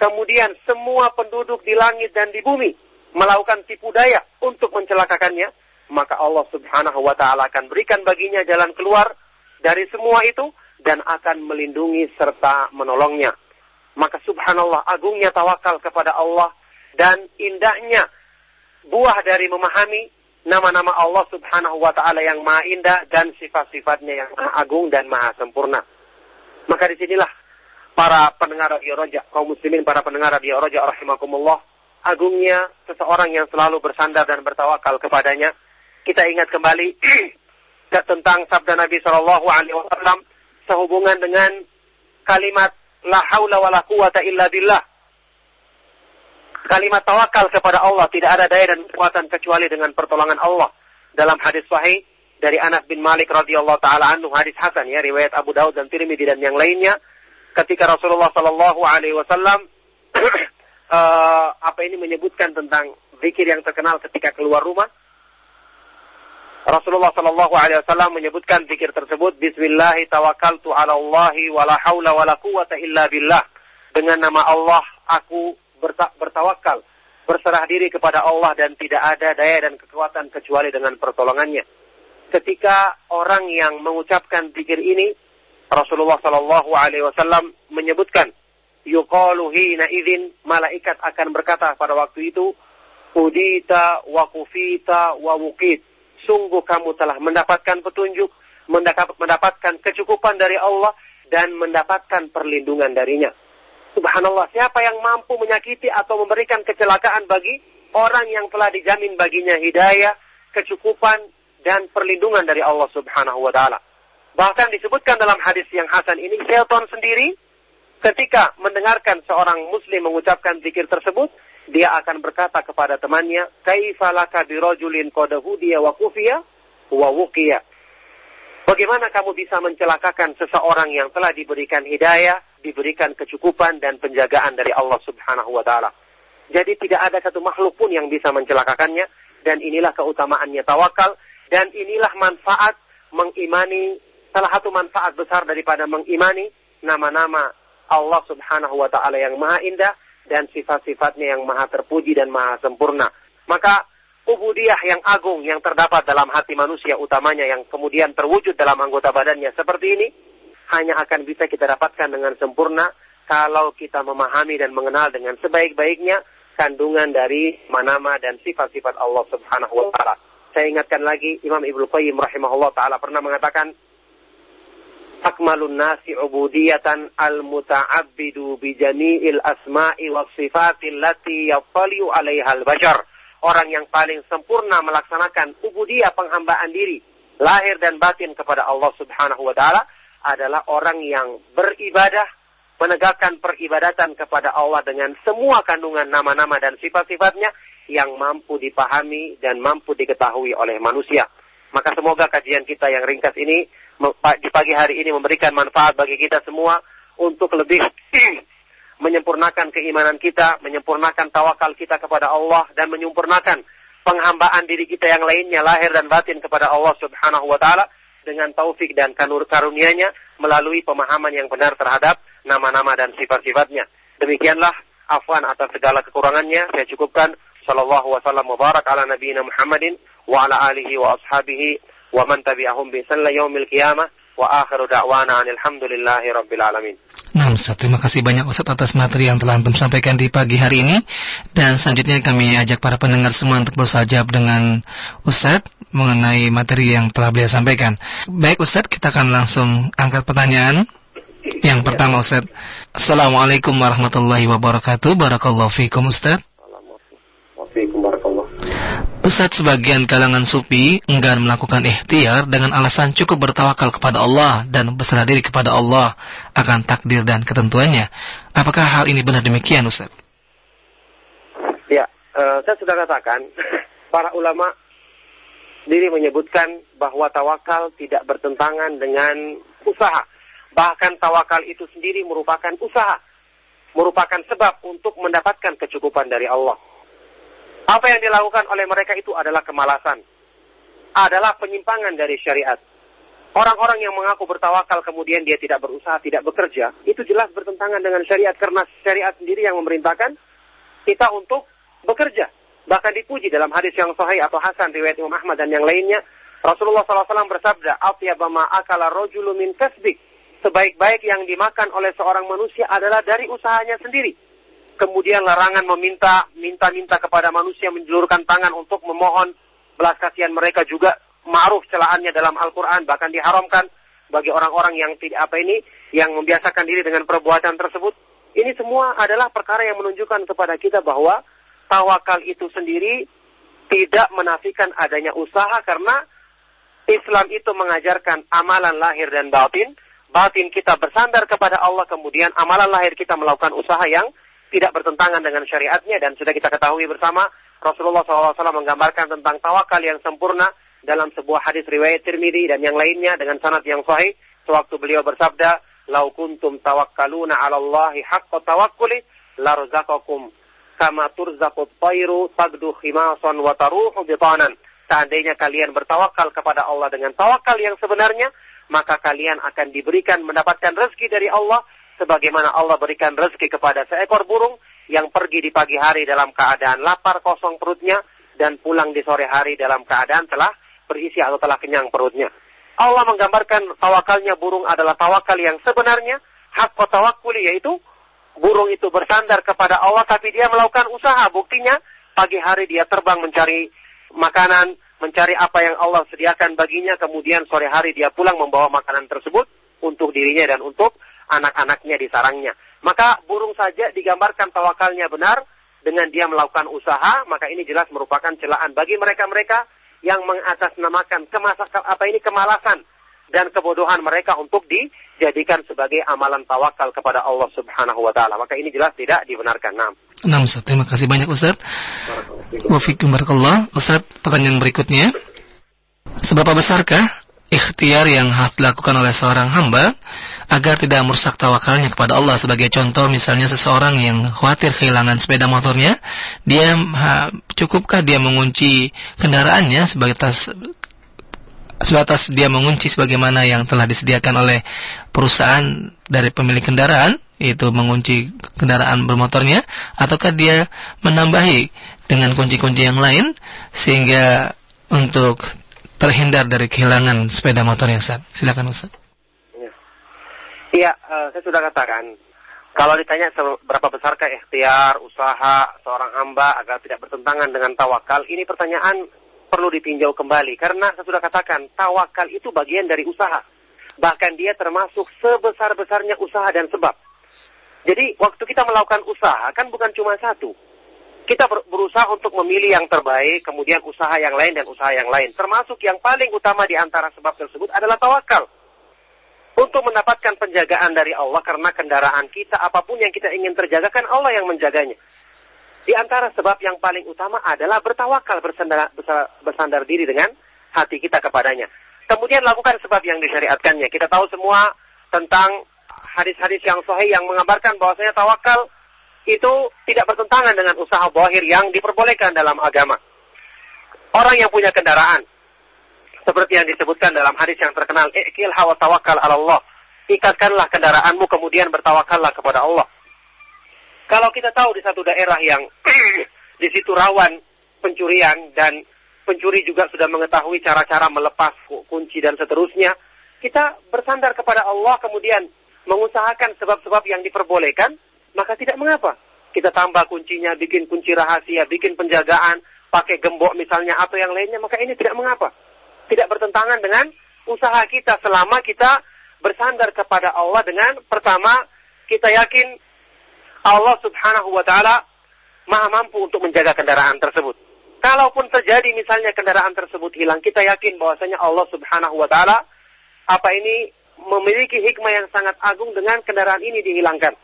kemudian semua penduduk di langit dan di bumi melakukan tipu daya untuk mencelakakannya, maka Allah Subhanahu wa taala akan berikan baginya jalan keluar dari semua itu dan akan melindungi serta menolongnya. Maka subhanallah agungnya tawakal kepada Allah dan indahnya buah dari memahami nama-nama Allah Subhanahu wa taala yang maha indah dan sifat-sifatnya yang maha agung dan maha sempurna. Maka di sinilah para pendengar radio Roja, kaum muslimin para pendengar radio Roja rahimakumullah agungnya seseorang yang selalu bersandar dan bertawakal kepadanya. Kita ingat kembali *clears throat* tentang sabda Nabi Shallallahu Alaihi Wasallam sehubungan dengan kalimat la haula wala quwata illa billah. Kalimat tawakal kepada Allah tidak ada daya dan kekuatan kecuali dengan pertolongan Allah. Dalam hadis sahih dari Anas bin Malik radhiyallahu taala anhu hadis hasan ya riwayat Abu Daud dan Tirmidzi dan yang lainnya ketika Rasulullah Shallallahu alaihi wasallam uh, *clears throat* apa ini menyebutkan tentang zikir yang terkenal ketika keluar rumah. Rasulullah Shallallahu Alaihi Wasallam menyebutkan zikir tersebut Bismillah tawakkaltu ala Allahi wala haula wala quwata illa billah. Dengan nama Allah aku bertawakal, berserah diri kepada Allah dan tidak ada daya dan kekuatan kecuali dengan pertolongannya. Ketika orang yang mengucapkan zikir ini, Rasulullah Shallallahu Alaihi Wasallam menyebutkan yuqalu hina malaikat akan berkata pada waktu itu udita wa kufita wa wukit sungguh kamu telah mendapatkan petunjuk mendapatkan kecukupan dari Allah dan mendapatkan perlindungan darinya subhanallah siapa yang mampu menyakiti atau memberikan kecelakaan bagi orang yang telah dijamin baginya hidayah kecukupan dan perlindungan dari Allah subhanahu wa taala bahkan disebutkan dalam hadis yang hasan ini Shelton sendiri ketika mendengarkan seorang muslim mengucapkan zikir tersebut, dia akan berkata kepada temannya, "Kaifalaka birajulin qad hudiya wa kufiya wa wuqiya?" Bagaimana kamu bisa mencelakakan seseorang yang telah diberikan hidayah, diberikan kecukupan dan penjagaan dari Allah Subhanahu wa taala? Jadi tidak ada satu makhluk pun yang bisa mencelakakannya dan inilah keutamaannya tawakal dan inilah manfaat mengimani salah satu manfaat besar daripada mengimani nama-nama Allah Subhanahu wa taala yang maha indah dan sifat-sifatnya yang maha terpuji dan maha sempurna. Maka ubudiyah yang agung yang terdapat dalam hati manusia utamanya yang kemudian terwujud dalam anggota badannya seperti ini hanya akan bisa kita dapatkan dengan sempurna kalau kita memahami dan mengenal dengan sebaik-baiknya kandungan dari manama dan sifat-sifat Allah Subhanahu wa taala. Saya ingatkan lagi Imam Ibnu Qayyim rahimahullah taala pernah mengatakan akmalun nasi ubudiyatan al-muta'abbidu bi jami'il asma'i was sifatil lati yattali'u 'alaiha al-bashar. Orang yang paling sempurna melaksanakan ubudiyah penghambaan diri lahir dan batin kepada Allah Subhanahu wa taala adalah orang yang beribadah, menegakkan peribadatan kepada Allah dengan semua kandungan nama-nama dan sifat-sifatnya yang mampu dipahami dan mampu diketahui oleh manusia. Maka semoga kajian kita yang ringkas ini di pagi hari ini memberikan manfaat bagi kita semua untuk lebih *clears throat* menyempurnakan keimanan kita, menyempurnakan tawakal kita kepada Allah dan menyempurnakan penghambaan diri kita yang lainnya lahir dan batin kepada Allah Subhanahu wa taala dengan taufik dan kanur karunia-Nya melalui pemahaman yang benar terhadap nama-nama dan sifat-sifatnya. Demikianlah afwan atas segala kekurangannya. Saya cukupkan sallallahu wasallam mubarak ala nabiyina Muhammadin wa ala alihi wa ashabihi wa man tabi'ahum bi yaumil qiyamah wa akhiru da'wana alhamdulillahi rabbil alamin. Nah, Ustaz, terima kasih banyak Ustaz atas materi yang telah Antum sampaikan di pagi hari ini dan selanjutnya kami ajak para pendengar semua untuk bersajab dengan Ustaz mengenai materi yang telah beliau sampaikan. Baik Ustaz, kita akan langsung angkat pertanyaan. Yang pertama Ustaz. Assalamualaikum warahmatullahi wabarakatuh. Barakallahu fiikum Ustaz. Ustaz sebagian kalangan sufi enggan melakukan ikhtiar dengan alasan cukup bertawakal kepada Allah dan berserah diri kepada Allah akan takdir dan ketentuannya. Apakah hal ini benar demikian Ustaz? Ya, uh, saya sudah katakan *laughs* para ulama sendiri menyebutkan bahwa tawakal tidak bertentangan dengan usaha. Bahkan tawakal itu sendiri merupakan usaha, merupakan sebab untuk mendapatkan kecukupan dari Allah. Apa yang dilakukan oleh mereka itu adalah kemalasan. Adalah penyimpangan dari syariat. Orang-orang yang mengaku bertawakal kemudian dia tidak berusaha, tidak bekerja, itu jelas bertentangan dengan syariat karena syariat sendiri yang memerintahkan kita untuk bekerja. Bahkan dipuji dalam hadis yang sahih atau hasan riwayat Imam Ahmad dan yang lainnya, Rasulullah SAW bersabda, "Atyabama akala rojulu min kasbik." Sebaik-baik yang dimakan oleh seorang manusia adalah dari usahanya sendiri kemudian larangan meminta minta-minta kepada manusia menjulurkan tangan untuk memohon belas kasihan mereka juga ma'ruf celaannya dalam Al-Qur'an. Bahkan diharamkan bagi orang-orang yang tidak apa ini yang membiasakan diri dengan perbuatan tersebut. Ini semua adalah perkara yang menunjukkan kepada kita bahwa tawakal itu sendiri tidak menafikan adanya usaha karena Islam itu mengajarkan amalan lahir dan batin. Batin kita bersandar kepada Allah kemudian amalan lahir kita melakukan usaha yang tidak bertentangan dengan syariatnya dan sudah kita ketahui bersama Rasulullah SAW menggambarkan tentang tawakal yang sempurna dalam sebuah hadis riwayat Tirmidzi dan yang lainnya dengan sanad yang sahih. Sewaktu beliau bersabda lau kuntum tawakkaluna 'ala Allahi haqqa tawakkuli larzaqakum kama turzaqut tayru tagdu khimasan wa taruhu bitanan. Seandainya kalian bertawakal kepada Allah dengan tawakal yang sebenarnya maka kalian akan diberikan mendapatkan rezeki dari Allah sebagaimana Allah berikan rezeki kepada seekor burung yang pergi di pagi hari dalam keadaan lapar kosong perutnya dan pulang di sore hari dalam keadaan telah berisi atau telah kenyang perutnya. Allah menggambarkan tawakalnya burung adalah tawakal yang sebenarnya hak tawakuli yaitu burung itu bersandar kepada Allah tapi dia melakukan usaha. Buktinya pagi hari dia terbang mencari makanan, mencari apa yang Allah sediakan baginya, kemudian sore hari dia pulang membawa makanan tersebut untuk dirinya dan untuk anak-anaknya di sarangnya. Maka burung saja digambarkan tawakalnya benar dengan dia melakukan usaha, maka ini jelas merupakan celaan bagi mereka-mereka yang mengatasnamakan kemasa, apa ini kemalasan dan kebodohan mereka untuk dijadikan sebagai amalan tawakal kepada Allah Subhanahu wa taala. Maka ini jelas tidak dibenarkan. Nah. Nah, Ustaz, terima kasih banyak Ustaz. Wafikum barakallah. Ustaz, pertanyaan berikutnya. Seberapa besarkah ikhtiar yang harus dilakukan oleh seorang hamba agar tidak merusak tawakalnya kepada Allah. Sebagai contoh misalnya seseorang yang khawatir kehilangan sepeda motornya, dia ha, cukupkah dia mengunci kendaraannya sebagai tas sebatas dia mengunci sebagaimana yang telah disediakan oleh perusahaan dari pemilik kendaraan yaitu mengunci kendaraan bermotornya ataukah dia menambahi dengan kunci-kunci yang lain sehingga untuk terhindar dari kehilangan sepeda motornya Ustaz. Silakan Ustaz. Iya, uh, saya sudah katakan, kalau ditanya seberapa besarkah ikhtiar, usaha seorang hamba agar tidak bertentangan dengan tawakal, ini pertanyaan perlu ditinjau kembali. Karena saya sudah katakan, tawakal itu bagian dari usaha. Bahkan dia termasuk sebesar-besarnya usaha dan sebab. Jadi waktu kita melakukan usaha kan bukan cuma satu. Kita berusaha untuk memilih yang terbaik, kemudian usaha yang lain dan usaha yang lain. Termasuk yang paling utama di antara sebab tersebut adalah tawakal. Untuk mendapatkan penjagaan dari Allah karena kendaraan kita apa pun yang kita ingin terjaga kan Allah yang menjaganya. Di antara sebab yang paling utama adalah bertawakal bersandar, bersandar diri dengan hati kita kepadanya. Kemudian lakukan sebab yang disyariatkannya. Kita tahu semua tentang hadis-hadis yang sahih yang mengabarkan bahwasanya tawakal itu tidak bertentangan dengan usaha bohir yang diperbolehkan dalam agama. Orang yang punya kendaraan, seperti yang disebutkan dalam hadis yang terkenal, Ikil hawa tawakal ala Allah. Ikatkanlah kendaraanmu kemudian bertawakallah kepada Allah. Kalau kita tahu di satu daerah yang *clears throat* di situ rawan pencurian dan pencuri juga sudah mengetahui cara-cara melepas kunci dan seterusnya, kita bersandar kepada Allah kemudian mengusahakan sebab-sebab yang diperbolehkan, maka tidak mengapa. Kita tambah kuncinya, bikin kunci rahasia, bikin penjagaan, pakai gembok misalnya atau yang lainnya, maka ini tidak mengapa. Tidak bertentangan dengan usaha kita selama kita bersandar kepada Allah dengan pertama kita yakin Allah Subhanahu wa taala Maha mampu untuk menjaga kendaraan tersebut. Kalaupun terjadi misalnya kendaraan tersebut hilang, kita yakin bahwasanya Allah Subhanahu wa taala apa ini memiliki hikmah yang sangat agung dengan kendaraan ini dihilangkan.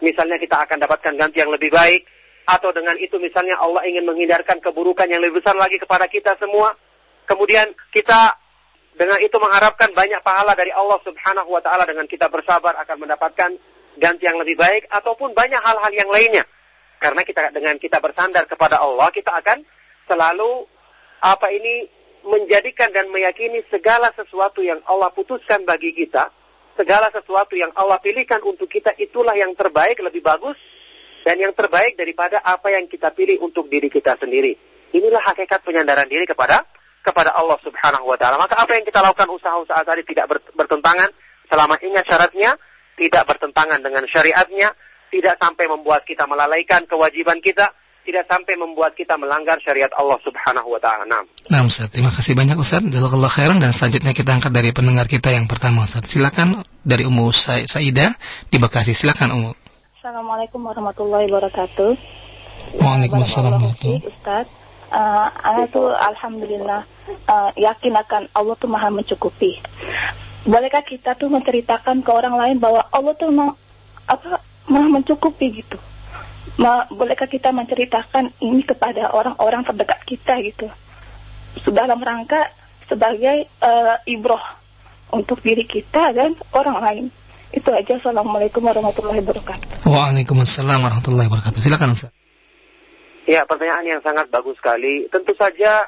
Misalnya kita akan dapatkan ganti yang lebih baik atau dengan itu misalnya Allah ingin menghindarkan keburukan yang lebih besar lagi kepada kita semua. Kemudian kita dengan itu mengharapkan banyak pahala dari Allah Subhanahu wa taala dengan kita bersabar akan mendapatkan ganti yang lebih baik ataupun banyak hal-hal yang lainnya. Karena kita dengan kita bersandar kepada Allah, kita akan selalu apa ini menjadikan dan meyakini segala sesuatu yang Allah putuskan bagi kita, segala sesuatu yang Allah pilihkan untuk kita itulah yang terbaik, lebih bagus dan yang terbaik daripada apa yang kita pilih untuk diri kita sendiri. Inilah hakikat penyandaran diri kepada kepada Allah Subhanahu wa taala. Maka apa yang kita lakukan usaha-usaha tadi tidak bertentangan selama ingat syaratnya tidak bertentangan dengan syariatnya, tidak sampai membuat kita melalaikan kewajiban kita, tidak sampai membuat kita melanggar syariat Allah Subhanahu wa taala. Nah. Nah, Ustaz, terima kasih banyak Ustaz. Jazakallah khairan dan selanjutnya kita angkat dari pendengar kita yang pertama Ustaz. Silakan dari Ummu Sa Saida di Bekasi. Silakan Ummu. Assalamualaikum warahmatullahi wabarakatuh. Waalaikumsalam Ustaz. Uh, saya tuh alhamdulillah uh, yakin akan Allah tuh maha mencukupi bolehkah kita tuh menceritakan ke orang lain bahwa Allah tuh memang apa malah mencukupi gitu. Ma, bolehkah kita menceritakan ini kepada orang-orang terdekat kita gitu. Dalam rangka sebagai uh, ibroh untuk diri kita dan orang lain. Itu aja. Assalamualaikum warahmatullahi wabarakatuh. Waalaikumsalam warahmatullahi wabarakatuh. Silakan Ustaz. Ya, pertanyaan yang sangat bagus sekali. Tentu saja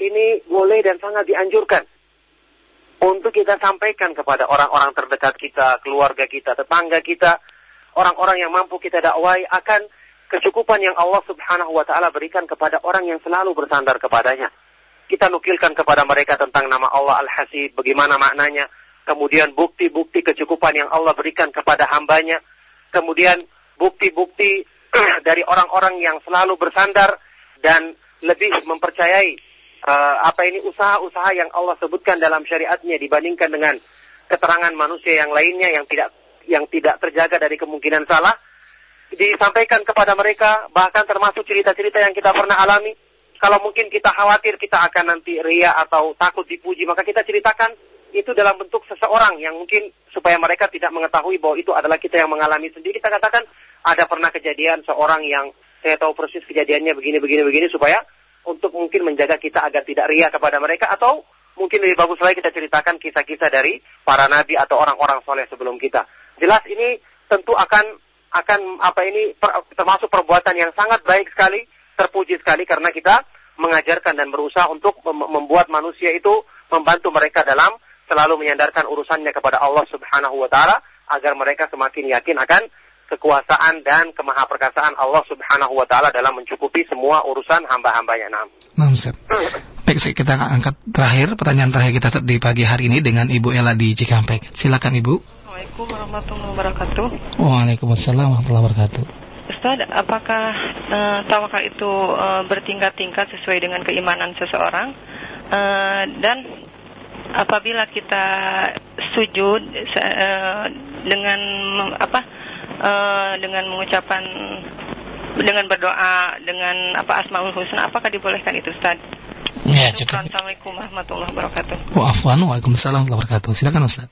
ini boleh dan sangat dianjurkan untuk kita sampaikan kepada orang-orang terdekat kita, keluarga kita, tetangga kita, orang-orang yang mampu kita dakwai akan kecukupan yang Allah Subhanahu wa taala berikan kepada orang yang selalu bersandar kepadanya. Kita nukilkan kepada mereka tentang nama Allah Al-Hasib, bagaimana maknanya, kemudian bukti-bukti kecukupan yang Allah berikan kepada hambanya, kemudian bukti-bukti *clears throat* dari orang-orang yang selalu bersandar dan lebih mempercayai uh, apa ini usaha-usaha yang Allah sebutkan dalam syariatnya dibandingkan dengan keterangan manusia yang lainnya yang tidak yang tidak terjaga dari kemungkinan salah disampaikan kepada mereka bahkan termasuk cerita-cerita yang kita pernah alami. Kalau mungkin kita khawatir kita akan nanti ria atau takut dipuji. Maka kita ceritakan itu dalam bentuk seseorang yang mungkin supaya mereka tidak mengetahui bahwa itu adalah kita yang mengalami. Sendiri kita katakan ada pernah kejadian seorang yang saya tahu persis kejadiannya begini begini begini supaya untuk mungkin menjaga kita agar tidak ria kepada mereka atau mungkin lebih bagus lagi kita ceritakan kisah-kisah dari para nabi atau orang-orang soleh sebelum kita. Jelas ini tentu akan akan apa ini per, termasuk perbuatan yang sangat baik sekali, terpuji sekali karena kita mengajarkan dan berusaha untuk membuat manusia itu membantu mereka dalam selalu menyandarkan urusannya kepada Allah Subhanahu wa taala agar mereka semakin yakin akan kekuasaan dan kemahaperkasaan Allah Subhanahu wa taala dalam mencukupi semua urusan hamba-hambanya. Nah, nah Ustaz. Baik, kita angkat terakhir pertanyaan terakhir kita di pagi hari ini dengan Ibu Ella di Cikampek. Silakan Ibu. Assalamualaikum warahmatullahi wabarakatuh. Waalaikumsalam warahmatullahi wabarakatuh. Ustaz, apakah uh, tawakal itu uh, bertingkat-tingkat sesuai dengan keimanan seseorang? Uh, dan apabila kita sujud uh, dengan apa uh, dengan mengucapkan dengan berdoa dengan apa asmaul husna apakah dibolehkan itu Ustaz? Ya, cukup. Assalamualaikum warahmatullahi wabarakatuh. Wa afwan, waalaikumsalam warahmatullahi wabarakatuh. Silakan Ustaz.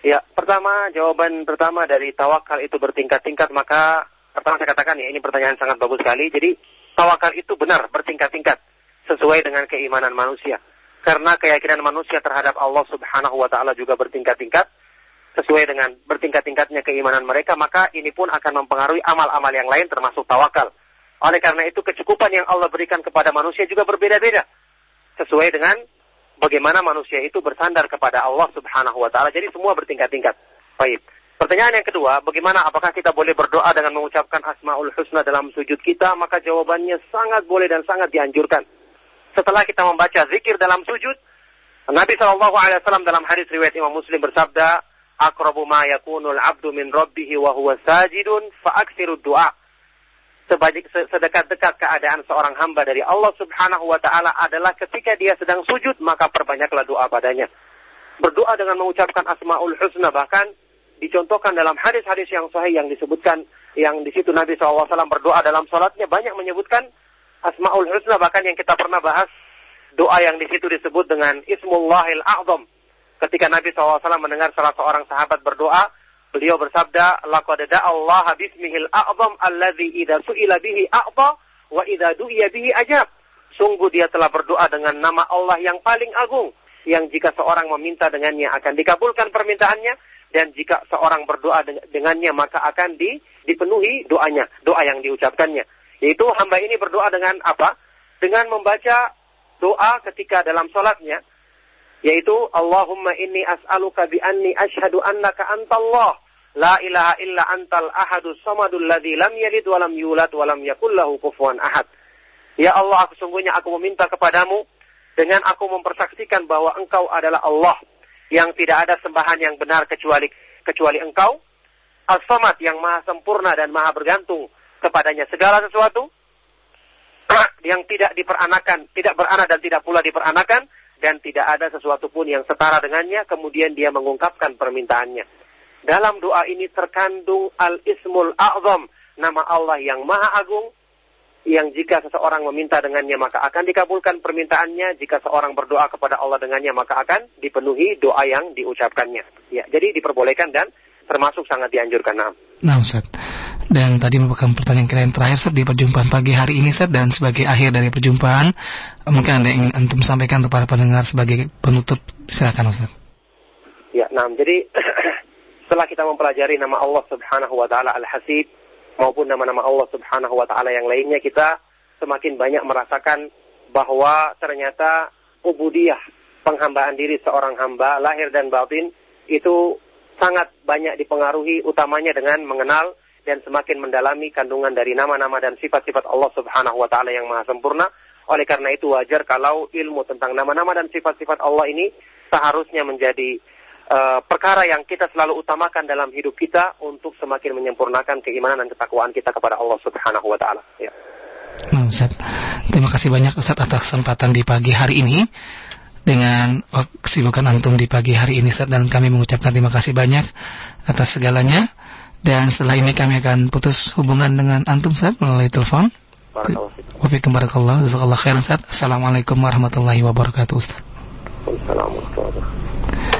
Ya, pertama jawaban pertama dari tawakal itu bertingkat-tingkat maka pertama saya katakan ya ini pertanyaan sangat bagus sekali. Jadi tawakal itu benar bertingkat-tingkat sesuai dengan keimanan manusia. Karena keyakinan manusia terhadap Allah Subhanahu wa taala juga bertingkat-tingkat sesuai dengan bertingkat-tingkatnya keimanan mereka, maka ini pun akan mempengaruhi amal-amal yang lain termasuk tawakal. Oleh karena itu kecukupan yang Allah berikan kepada manusia juga berbeda-beda sesuai dengan bagaimana manusia itu bersandar kepada Allah Subhanahu wa taala. Jadi semua bertingkat-tingkat. Baik. Pertanyaan yang kedua, bagaimana apakah kita boleh berdoa dengan mengucapkan Asmaul Husna dalam sujud kita? Maka jawabannya sangat boleh dan sangat dianjurkan. Setelah kita membaca zikir dalam sujud, Nabi Shallallahu Alaihi Wasallam dalam hadis riwayat Imam Muslim bersabda, "Akrabu ma yakunul abdu min rabbihi wa huwa sajidun fa du'a." sedekat-dekat keadaan seorang hamba dari Allah Subhanahu wa taala adalah ketika dia sedang sujud maka perbanyaklah doa padanya. Berdoa dengan mengucapkan asmaul husna bahkan dicontohkan dalam hadis-hadis yang sahih yang disebutkan yang di situ Nabi SAW berdoa dalam salatnya banyak menyebutkan asmaul husna bahkan yang kita pernah bahas doa yang di situ disebut dengan ismullahil a'zam. Ketika Nabi SAW mendengar salah seorang sahabat berdoa, Beliau bersabda, "Laqad Allah bismihil a'zam alladzi idza su'ila bihi a'ta wa idza du'iya bihi ajab." Sungguh dia telah berdoa dengan nama Allah yang paling agung, yang jika seorang meminta dengannya akan dikabulkan permintaannya dan jika seorang berdoa dengannya maka akan di, dipenuhi doanya, doa yang diucapkannya. Yaitu hamba ini berdoa dengan apa? Dengan membaca doa ketika dalam sholatnya yaitu Allahumma inni as'aluka bi anni asyhadu annaka antallah. La ilaha illa antal ahadus samadul ladzi lam yalid wa lam yulad wa lam yakul lahu kufuwan ahad. Ya Allah, aku sungguhnya aku meminta kepadamu dengan aku mempersaksikan bahwa Engkau adalah Allah yang tidak ada sembahan yang benar kecuali kecuali Engkau, As-Samad yang maha sempurna dan maha bergantung kepadanya segala sesuatu. *clears throat* Yang tidak diperanakan, tidak beranak dan tidak pula diperanakan dan tidak ada sesuatu pun yang setara dengannya, kemudian dia mengungkapkan permintaannya. Dalam doa ini terkandung al-ismul a'zam, nama Allah yang maha agung, yang jika seseorang meminta dengannya maka akan dikabulkan permintaannya, jika seorang berdoa kepada Allah dengannya maka akan dipenuhi doa yang diucapkannya. Ya, jadi diperbolehkan dan termasuk sangat dianjurkan. Nah, nah Ustaz. Dan tadi merupakan pertanyaan kita yang terakhir Ustaz di perjumpaan pagi hari ini Ustaz dan sebagai akhir dari perjumpaan mungkin ada yang ingin antum sampaikan kepada pendengar sebagai penutup silakan Ustaz. Ya, nah jadi *clears throat* setelah kita mempelajari nama Allah Subhanahu wa taala Al-Hasib maupun nama-nama Allah Subhanahu wa taala yang lainnya kita semakin banyak merasakan bahwa ternyata ubudiyah penghambaan diri seorang hamba lahir dan batin itu sangat banyak dipengaruhi utamanya dengan mengenal dan semakin mendalami kandungan dari nama-nama dan sifat-sifat Allah Subhanahu wa taala yang maha sempurna. Oleh karena itu wajar kalau ilmu tentang nama-nama dan sifat-sifat Allah ini seharusnya menjadi uh, perkara yang kita selalu utamakan dalam hidup kita untuk semakin menyempurnakan keimanan dan ketakwaan kita kepada Allah Subhanahu wa taala. Ya. Nah. Terima kasih banyak Ustaz atas kesempatan di pagi hari ini dengan kesibukan antum di pagi hari ini Ustaz dan kami mengucapkan terima kasih banyak atas segalanya. Dan setelah ini kami akan putus hubungan dengan Antum Ustaz melalui telepon. Wafikum barakallah. Jazakallah khairan Ustaz. Assalamualaikum warahmatullahi wabarakatuh Ustaz. Assalamualaikum warahmatullahi wabarakatuh.